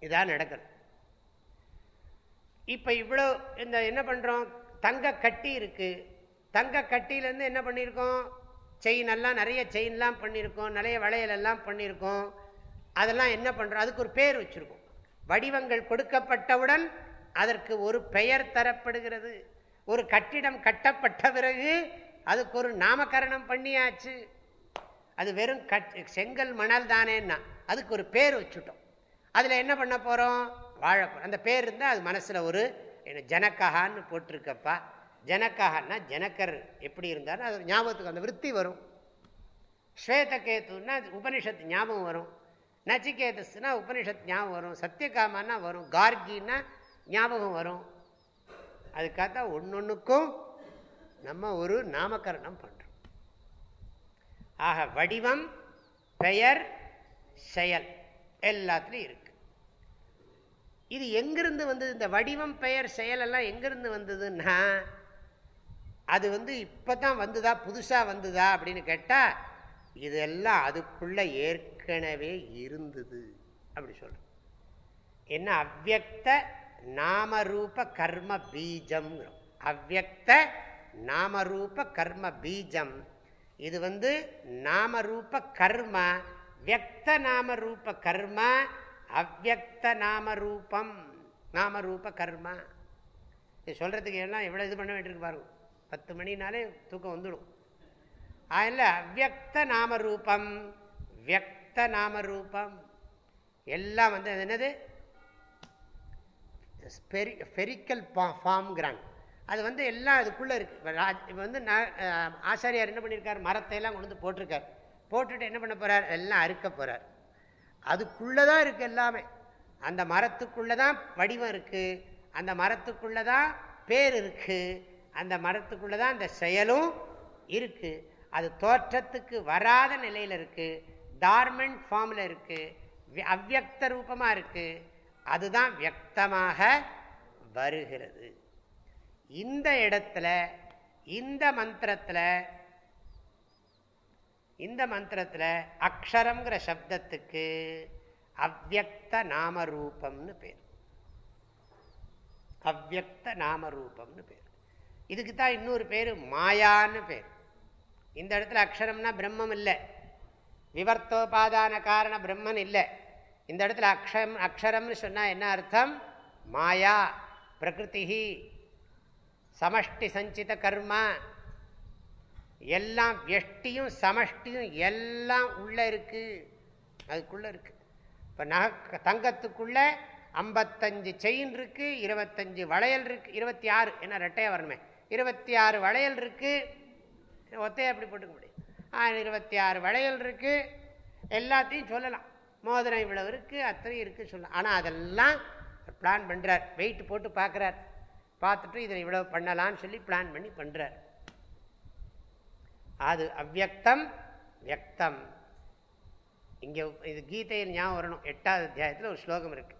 இதான் நடக்கிறது. இப்போ இவ்வளோ இந்த என்ன பண்ணுறோம் தங்க கட்டி இருக்குது தங்க கட்டியிலேருந்து என்ன பண்ணியிருக்கோம் செயின் எல்லாம் நிறைய செயின்லாம் பண்ணியிருக்கோம் நிறைய வளையலெல்லாம் பண்ணியிருக்கோம் அதெல்லாம் என்ன பண்ணுறோம் அதுக்கு ஒரு பேர் வச்சுருக்கோம். வடிவங்கள் கொடுக்கப்பட்டவுடன் அதற்கு ஒரு பெயர் தரப்படுகிறது. ஒரு கட்டிடம் கட்டப்பட்ட பிறகு அதுக்கு ஒரு நாமகரணம் பண்ணியாச்சு. அது வெறும் கட் செங்கல் மணல் தானேன்னா அதுக்கு ஒரு பேர் வச்சுட்டோம். அதில் என்ன பண்ண போகிறோம் வாழ அந்த பேர் இருந்தால் அது மனசில் ஒரு என்ன ஜனக்கஹான்னு போட்டிருக்கப்பா. ஜனக்கஹான்னா ஜனக்கர் எப்படி இருந்தாலும் அது ஞாபகத்துக்கு அந்த விற்பி வரும். ஸ்வேதகேத்துன்னா உபனிஷத்து ஞாபகம் வரும். நச்சிகேதஸ்னா உபனிஷத் ஞாபகம் வரும். சத்தியகாமானா வரும். கார்கின்னா ஞாபகம் வரும். அதுக்காக ஒன்று ஒன்றுக்கும் நம்ம ஒரு நாமகரணம் பண்ணுறோம் ஆக வடிவம் பெயர் செயல் எல்லாத்துலேயும் இருக்கு. இது எங்கிருந்து வந்தது? இந்த வடிவம் பெயர் செயலெல்லாம் எங்கிருந்து வந்ததுன்னா அது வந்து இப்போ தான் வந்ததா புதுசாக வந்ததா அப்படின்னு கேட்டால் இதெல்லாம் அதுக்குள்ளே ஏற்கனவே இருந்தது அப்படி சொல்கிறோம் என்ன? அவ்வக்த நாமரூப கர்ம பீஜம் அவ்வக்த நாமரூப கர்ம பீஜம். இது வந்து நாமரூப கர்ம வியக்த நாமரூப கர்ம அவ்வக்த நாமரூபம் நாமரூப கர்ம இது சொல்கிறதுக்கு எல்லாம் எவ்வளோ இது பண்ண வேண்டியிருக்கு பாருங்க பத்து மணினாலே தூக்கம் வந்துடும். அதில் அவ்வக்த நாமரூபம் வியக்த நாமரூபம் எல்லாம் வந்து அது என்னது? ஸ்பெரிக்கல் ஃபார்ம்ங்கிறாங்க. அது வந்து எல்லாம் அதுக்குள்ளே இருக்குது இப்போ வந்து ஆச்சாரியார் ஆசாரியார் என்ன பண்ணியிருக்கார்? மரத்தை எல்லாம் கொண்டு வந்து போட்டிருக்கார். போட்டுட்டு என்ன பண்ண போகிறார் எல்லாம் அறுக்க போகிறார் அதுக்குள்ளே தான் இருக்குது எல்லாமே. அந்த மரத்துக்குள்ளே தான் வடிவம் இருக்குது அந்த மரத்துக்குள்ளே தான் பேர் இருக்குது அந்த மரத்துக்குள்ளே தான் அந்த செயலும் இருக்குது அது தோற்றத்துக்கு வராத நிலையில் இருக்குது டார்மெண்ட் ஃபார்மில் இருக்குது அவ்வக்த ரூபமாக இருக்குது அதுதான் வியக்தமாக வருகிறது. இந்த இடத்துல இந்த மந்திரத்தில் இந்த மந்திரத்தில் அக்ஷரங்கிற சப்தத்துக்கு அவ்வக்த நாமரூபம்னு பேர். அவ்வக்த நாமரூபம்னு பேர். இதுக்கு தான் இன்னொரு பேர் மாயான்னு பேர். இந்த இடத்துல அக்ஷரம்னா பிரம்மம் இல்லை. விவர்த்தோபாதான காரண பிரம்மன் இல்லை. இந்த இடத்துல அக்ஷரம் அக்ஷரம்னு சொன்னால் என்ன அர்த்தம்? மாயா பிரகிருதி சமஷ்டி சஞ்சித கர்மா எல்லாம் எஷ்டியும் சமஷ்டியும் எல்லாம் உள்ளே இருக்குது அதுக்குள்ளே இருக்குது இப்போ நக தங்கத்துக்குள்ளே ஐம்பத்தஞ்சு செயின் இருக்குது இருபத்தஞ்சு வளையல் இருக்குது இருபத்தி ஆறு என்ன ரெட்டையாக வரணுமே? இருபத்தி ஆறு வளையல் இருக்குது ஒத்தையை அப்படி போட்டுக்க முடியும்? இருபத்தி ஆறு வளையல் இருக்குது எல்லாத்தையும் சொல்லலாம். மோதிரம் இவ்வளவு இருக்குது அத்தனை இருக்குது சொல்லலாம். ஆனால் அதெல்லாம் பிளான் பண்ணுறார் வெயிட் போட்டு பார்க்குறார். பார்த்துட்டு இதை இவ்வளோ பண்ணலான்னு சொல்லி பிளான் பண்ணி பண்ணுறார் அது அவ்வக்தம் வியக்தம். இங்கே இது கீதையில் ஞாபகம் வரணும். எட்டாவது அத்தியாயத்தில் ஒரு ஸ்லோகம் இருக்கு.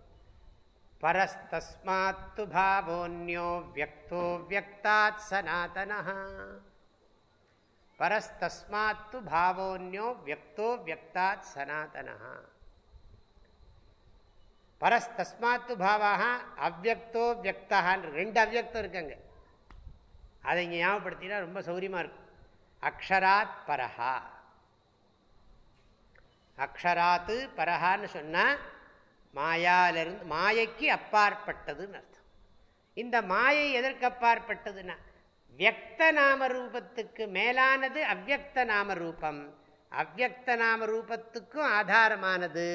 பரஸ்தஸ்மாத்து பாவோன்யோ வியக்தோ வியக்தாத் சனாதனா பரஸ்தஸ்மாத்து பாவோன்யோ வியக்தோ வியக்தாத் சனாதனா பரஸ்தஸ்மாத்து பாவாக அவ்வக்தோ வியக்தான்னு ரெண்டு அவ்வக்தம் இருக்குங்க அதை இங்கே ஞாபகப்படுத்தினா ரொம்ப சௌரியமாக இருக்கும். அக்ஷராத் பரஹா. அக்ஷராத்து பரஹான்னு சொன்னால் மாயாலிருந்து மாயைக்கு அப்பாற்பட்டதுன்னு அர்த்தம். இந்த மாயை எதற்கு அப்பாற்பட்டதுன்னா வியக்த நாம ரூபத்துக்கு மேலானது அவ்வக்த நாம ரூபம் அவ்வக்த நாம ரூபத்துக்கும் ஆதாரமானது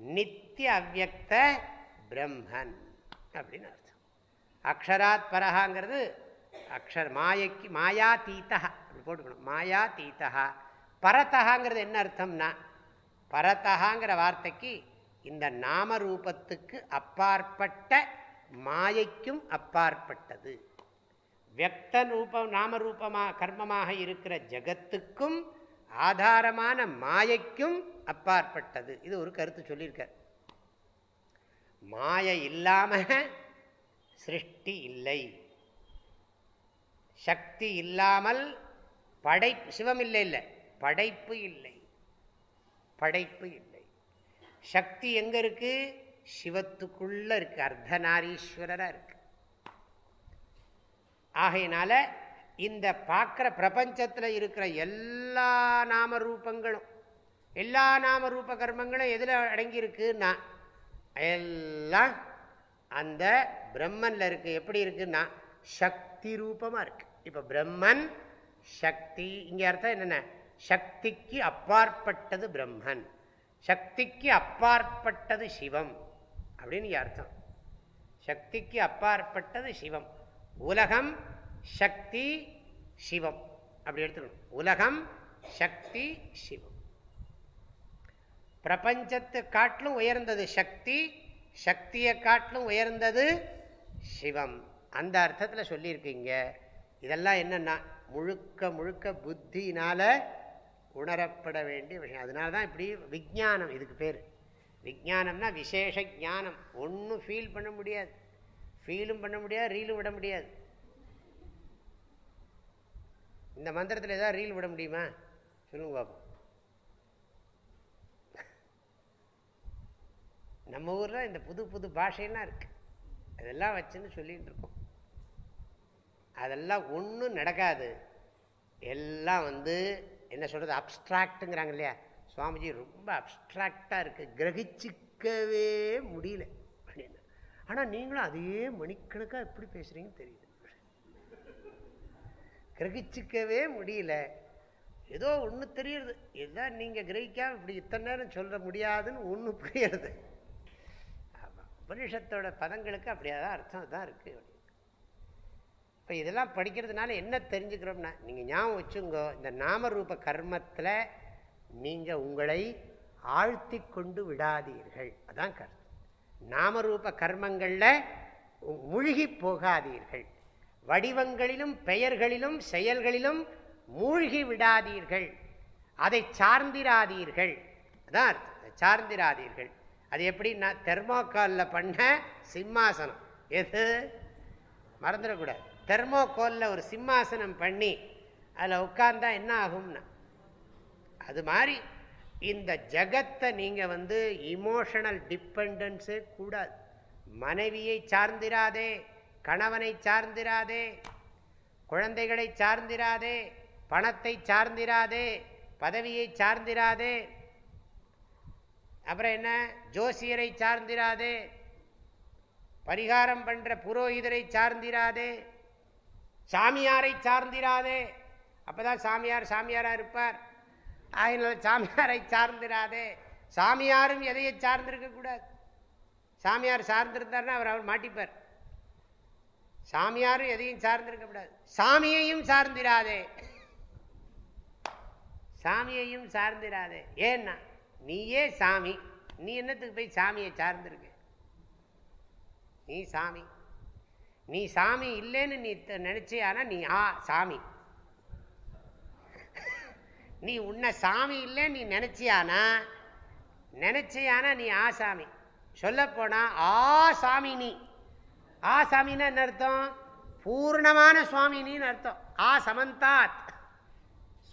நித்திய அவ்வக்த பிரம்மன் அப்படின்னு அர்த்தம். அக்ஷராத் பரஹாங்கிறது அக்ஷர் மாயைக்கு மாயா தீத்தா போட்டுக்கணும். மாயா தீத்தகா பரத்தகாங்கிறது என்ன அர்த்தம்னா பரத்தகாங்கிற வார்த்தைக்கு இந்த நாம ரூபத்துக்கு அப்பாற்பட்ட மாயைக்கும் அப்பாற்பட்டது. வியக்த ரூபம் நாமரூபமாக கர்மமாக இருக்கிற ஜகத்துக்கும் ஆதாரமான மாயைக்கும் அப்பாற்பட்டது. இது ஒரு கருத்து சொல்லியிருக்கார். மாய இல்லாமல் சிருஷ்டி இல்லை. சக்தி இல்லாமல் படை சிவம் இல்லை இல்லை படைப்பு இல்லை. படைப்பு இல்லை. சக்தி எங்கே இருக்குது சிவத்துக்குள்ளே இருக்குது அர்த்தநாரீஸ்வரராக இருக்கு. ஆகையினால இந்த பார்க்குற பிரபஞ்சத்தில் இருக்கிற எல்லா நாம ரூபங்களும் எல்லா நாம ரூப கர்மங்களும் எதில் அடங்கியிருக்குன்னா எல்லாம் அந்த பிரம்மனில் இருக்குது எப்படி இருக்குன்னா சக்தி ரூபமாக இருக்குது இப்போ பிரம்மன் சக்தி இங்கே அர்த்தம் என்னென்ன? சக்திக்கு அப்பாற்பட்டது பிரம்மன். சக்திக்கு அப்பாற்பட்டது சிவம். அப்படின்னு அர்த்தம். சக்திக்கு அப்பாற்பட்டது சிவம். உலகம் சக்தி சிவம். அப்படி எடுத்துக்கணும். உலகம் சக்தி சிவம். பிரபஞ்சத்தை காட்டிலும் உயர்ந்தது சக்தி சக்தியை காட்டிலும் உயர்ந்தது சிவம். அந்த அர்த்தத்தில் சொல்லியிருக்கீங்க. இதெல்லாம் என்னென்னா முழுக்க முழுக்க புத்தினால் உணரப்பட வேண்டிய விஷயம். அதனால தான் இப்படி விஜானம் இதுக்கு பேர். விஜானம்னா விசேஷ ஜானம் ஒன்றும் ஃபீல் பண்ண முடியாது. ஃபீலும் பண்ண முடியாது ரீலும் விட முடியாது. இந்த மந்திரத்தில் ஏதாவது ரீல் விட முடியுமா? சொல்லுங்க பாப்போம். நம்ம ஊரில் இந்த புது புது பாஷையெல்லாம் இருக்குது அதெல்லாம் வச்சுன்னு சொல்லிகிட்டு இருக்கோம். அதெல்லாம் ஒன்றும் நடக்காது. எல்லாம் வந்து என்ன சொல்கிறது அப்ட்ராக்டுங்கிறாங்க இல்லையா? சுவாமிஜி ரொம்ப அப்ட்ராக்டாக இருக்குது கிரகிச்சிக்கவே முடியல. அப்படின்னு. ஆனால் நீங்களும் அதே மணிக்கணக்காக எப்படி பேசுகிறீங்கன்னு தெரியுது. கிரகிச்சிக்கவே முடியல. ஏதோ ஒன்று தெரியுது இதுதான் நீங்கள் கிரகிக்காம இப்படி இத்தனை நேரம் சொல்ல முடியாதுன்னு ஒன்று புரியுறது. ஆமாம் உபனிஷத்தோட பதங்களுக்கு அப்படியே தான் அர்த்தம் தான் இருக்குது இப்போ இதெல்லாம் படிக்கிறதுனால என்ன தெரிஞ்சுக்கிறோம்னா நீங்கள் ஞாபகம் வச்சுங்கோ இந்த நாமரூப கர்மத்தில் நீங்கள் உங்களை ஆழ்த்தி கொண்டு விடாதீர்கள். அதான் கருத்து. நாமரூப கர்மங்களில் மூழ்கி போகாதீர்கள். வடிவங்களிலும் பெயர்களிலும் செயல்களிலும் மூழ்கி விடாதீர்கள். அதை சார்ந்திராதீர்கள். அதான் அர்த்தம். சார்ந்திராதீர்கள். அது எப்படின்னா தெர்மோக்காலில் பண்ண சிம்மாசனம். எது? மறந்துடக்கூடாது. தெர்மோகோலில் ஒரு சிம்மாசனம் பண்ணி அதில் உட்கார்ந்தா என்ன ஆகும்னா? அது மாதிரி இந்த ஜகத்தை நீங்கள் வந்து இமோஷனல் டிப்பெண்டன்ஸே கூடாது. மனைவியை சார்ந்திராதே கணவனை சார்ந்திராதே குழந்தைகளை சார்ந்திராதே பணத்தை சார்ந்திராதே பதவியை சார்ந்திராதே அப்புறம் என்ன? ஜோசியரை சார்ந்திராதே பரிகாரம் பண்ணுற புரோகிதரை சார்ந்திராதே சாமியாரை சார்ந்திராதே. அப்போதான் சாமியார் சாமியாரா இருப்பார். அதனால சாமியாரை சார்ந்திராதே. சாமியாரும் எதையை சார்ந்திருக்கக்கூடாது சாமியார் சார்ந்திருந்தார்னா அவர் அவர் மாட்டிப்பார். சாமியாரும் எதையும் சார்ந்திருக்கக்கூடாது சாமியையும் சார்ந்திராதே. சாமியையும் சார்ந்திராதே. ஏன்னா நீயே சாமி. நீ என்னத்துக்கு போய் சாமியை சார்ந்திருக்க? நீ சாமி. நீ சாமி இல்லைன்னு நீ நினச்சியானா நீ ஆ சாமி. நீ உன்னை சாமி இல்லைன்னு நீ நினச்சியானா? நினச்சியானா நீ ஆ சாமி. சொல்லப்போனால் ஆ சாமி நீ. ஆ சாமின்னா என்ன அர்த்தம்? பூர்ணமான சுவாமி நீன்னு அர்த்தம். ஆ சமந்தாத்.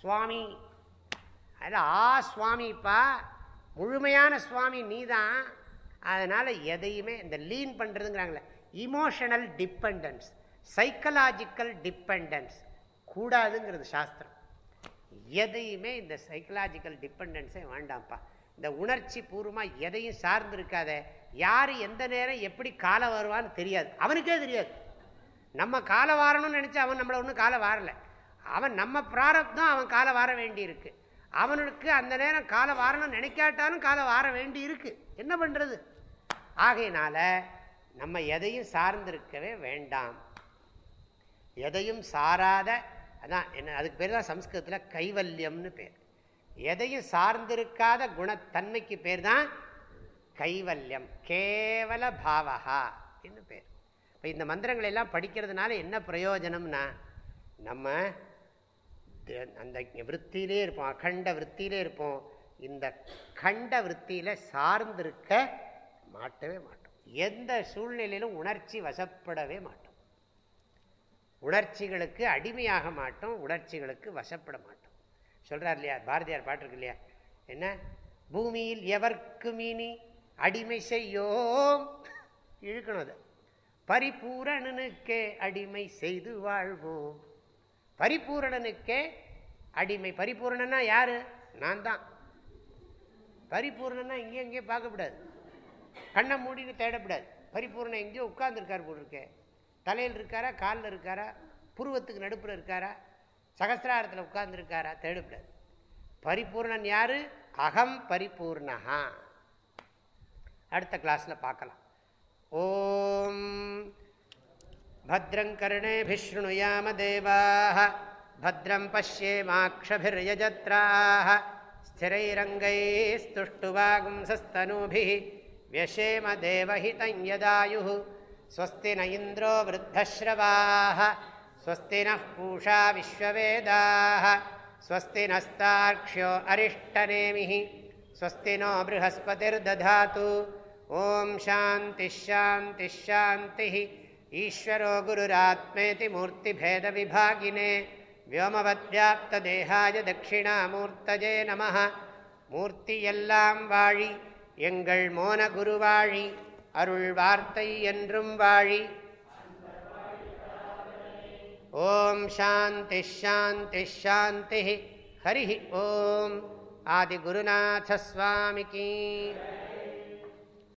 சுவாமி. அது ஆ சுவாமிப்பா. முழுமையான சுவாமி நீ தான் அதனால் எதையுமே இந்த லீன் பண்ணுறதுங்கிறாங்களே இமோஷனல் டிப்பெண்டன்ஸ் சைக்கலாஜிக்கல் டிப்பெண்டன்ஸ் கூடாதுங்கிறது சாஸ்திரம். எதையுமே இந்த சைக்கலாஜிக்கல் டிபெண்டன்ஸே வேண்டாம்ப்பா. இந்த உணர்ச்சி பூர்வமாக எதையும் சார்ந்திருக்காத யார் எந்த நேரம் எப்படி காலை வருவான்னு தெரியாது. அவனுக்கே தெரியாது. நம்ம காலை வாரணும்னு நினச்சி அவன் நம்மளை ஒன்றும் காலை வாரலை. அவன் நம்ம பிராரப்தம் அவன் காலை வார வேண்டி இருக்கு அவனுக்கு அந்த நேரம் காலை வாரணும்னு நினைக்காட்டாலும் காலை வார வேண்டி இருக்கு என்ன பண்ணுறது ஆகையினால நம்ம எதையும் சார்ந்திருக்கவே வேண்டாம். எதையும் சாராத அதான் என்ன அதுக்கு பேர் தான் சம்ஸ்கிருதத்தில் கைவல்யம்னு பேர். எதையும் சார்ந்திருக்காத குணத்தன்மைக்கு பேர் தான் கைவல்யம் கேவல பாவகா என்று பேர். இப்போ இந்த மந்திரங்களை எல்லாம் படிக்கிறதுனால என்ன பிரயோஜனம்னா நம்ம அந்த விற்த்தியிலே இருப்போம் அகண்ட விற்த்தியிலே இருப்போம். இந்த கண்ட விற்த்தியில் சார்ந்திருக்க மாட்டவே மாட்டோம். எந்த சூழ்நிலையிலும் உணர்ச்சி வசப்படவே மாட்டோம். உணர்ச்சிகளுக்கு அடிமையாக மாட்டோம் உணர்ச்சிகளுக்கு வசப்பட மாட்டோம். சொல்கிறார் இல்லையா? பாரதியார் பாட்டிருக்கு இல்லையா? என்ன? பூமியில் எவர்க்கு மீனி அடிமை செய்யோம். இழுக்கணும் அது. பரிபூரணனுக்கே அடிமை செய்து வாழ்வோம். பரிபூரணனுக்கே அடிமை. பரிபூரணன்னா யாரு? நான் தான் பரிபூர்ணனா இங்கேயும் இங்கே பார்க்கக்கூடாது. கண்ணை மூடின்னு தேடக்கூடாது பரிபூர்ணம் எங்கேயோ உட்கார்ந்துருக்கார் போட்டிருக்கேன் தலையில் இருக்காரா காலில் இருக்காரா புருவத்துக்கு நடுப்புற இருக்காரா சகசிராரத்தில் உட்கார்ந்துருக்காரா தேடக்கூடாது பரிபூர்ணன் யாரு அகம் பரிபூர்ணா அடுத்த கிளாஸில் பார்க்கலாம் ஓம் भद्रं कर्णेभिशृणुयाम देवाः भद्रं पश्येमाक्षभिर्यजत्राः स्थिरैरङ्गैस्तुष्टुवागुंसस्तनूभिः व्यशेम देवहितं यदायुः स्वस्ति न इन्द्रो वृद्धश्रवाः स्वस्ति नः पूषा विश्ववेदाः स्वस्ति नस्तार्क्ष्यो अरिष्टनेमिः स्वस्ति नो बृहस्पतिर्दधातु ॐ शान्तिश्शान्तिश्शान्तिः ईश्वरो गुरुरात्मेति मूर्तिभेदविभागिने व्योमवद्व्याप्तदेहाय दक्षिणामूर्तये नमः मूर्तियल्लां वाळि எங்கள் மோன குருவாழி அருள் வார்த்தை என்றும் வாழி. ஓம் சாந்தி ஷாந்தி ஷாந்தி ஹரி ஓம். ஆதிகுருநாசஸ்வாமிக்கு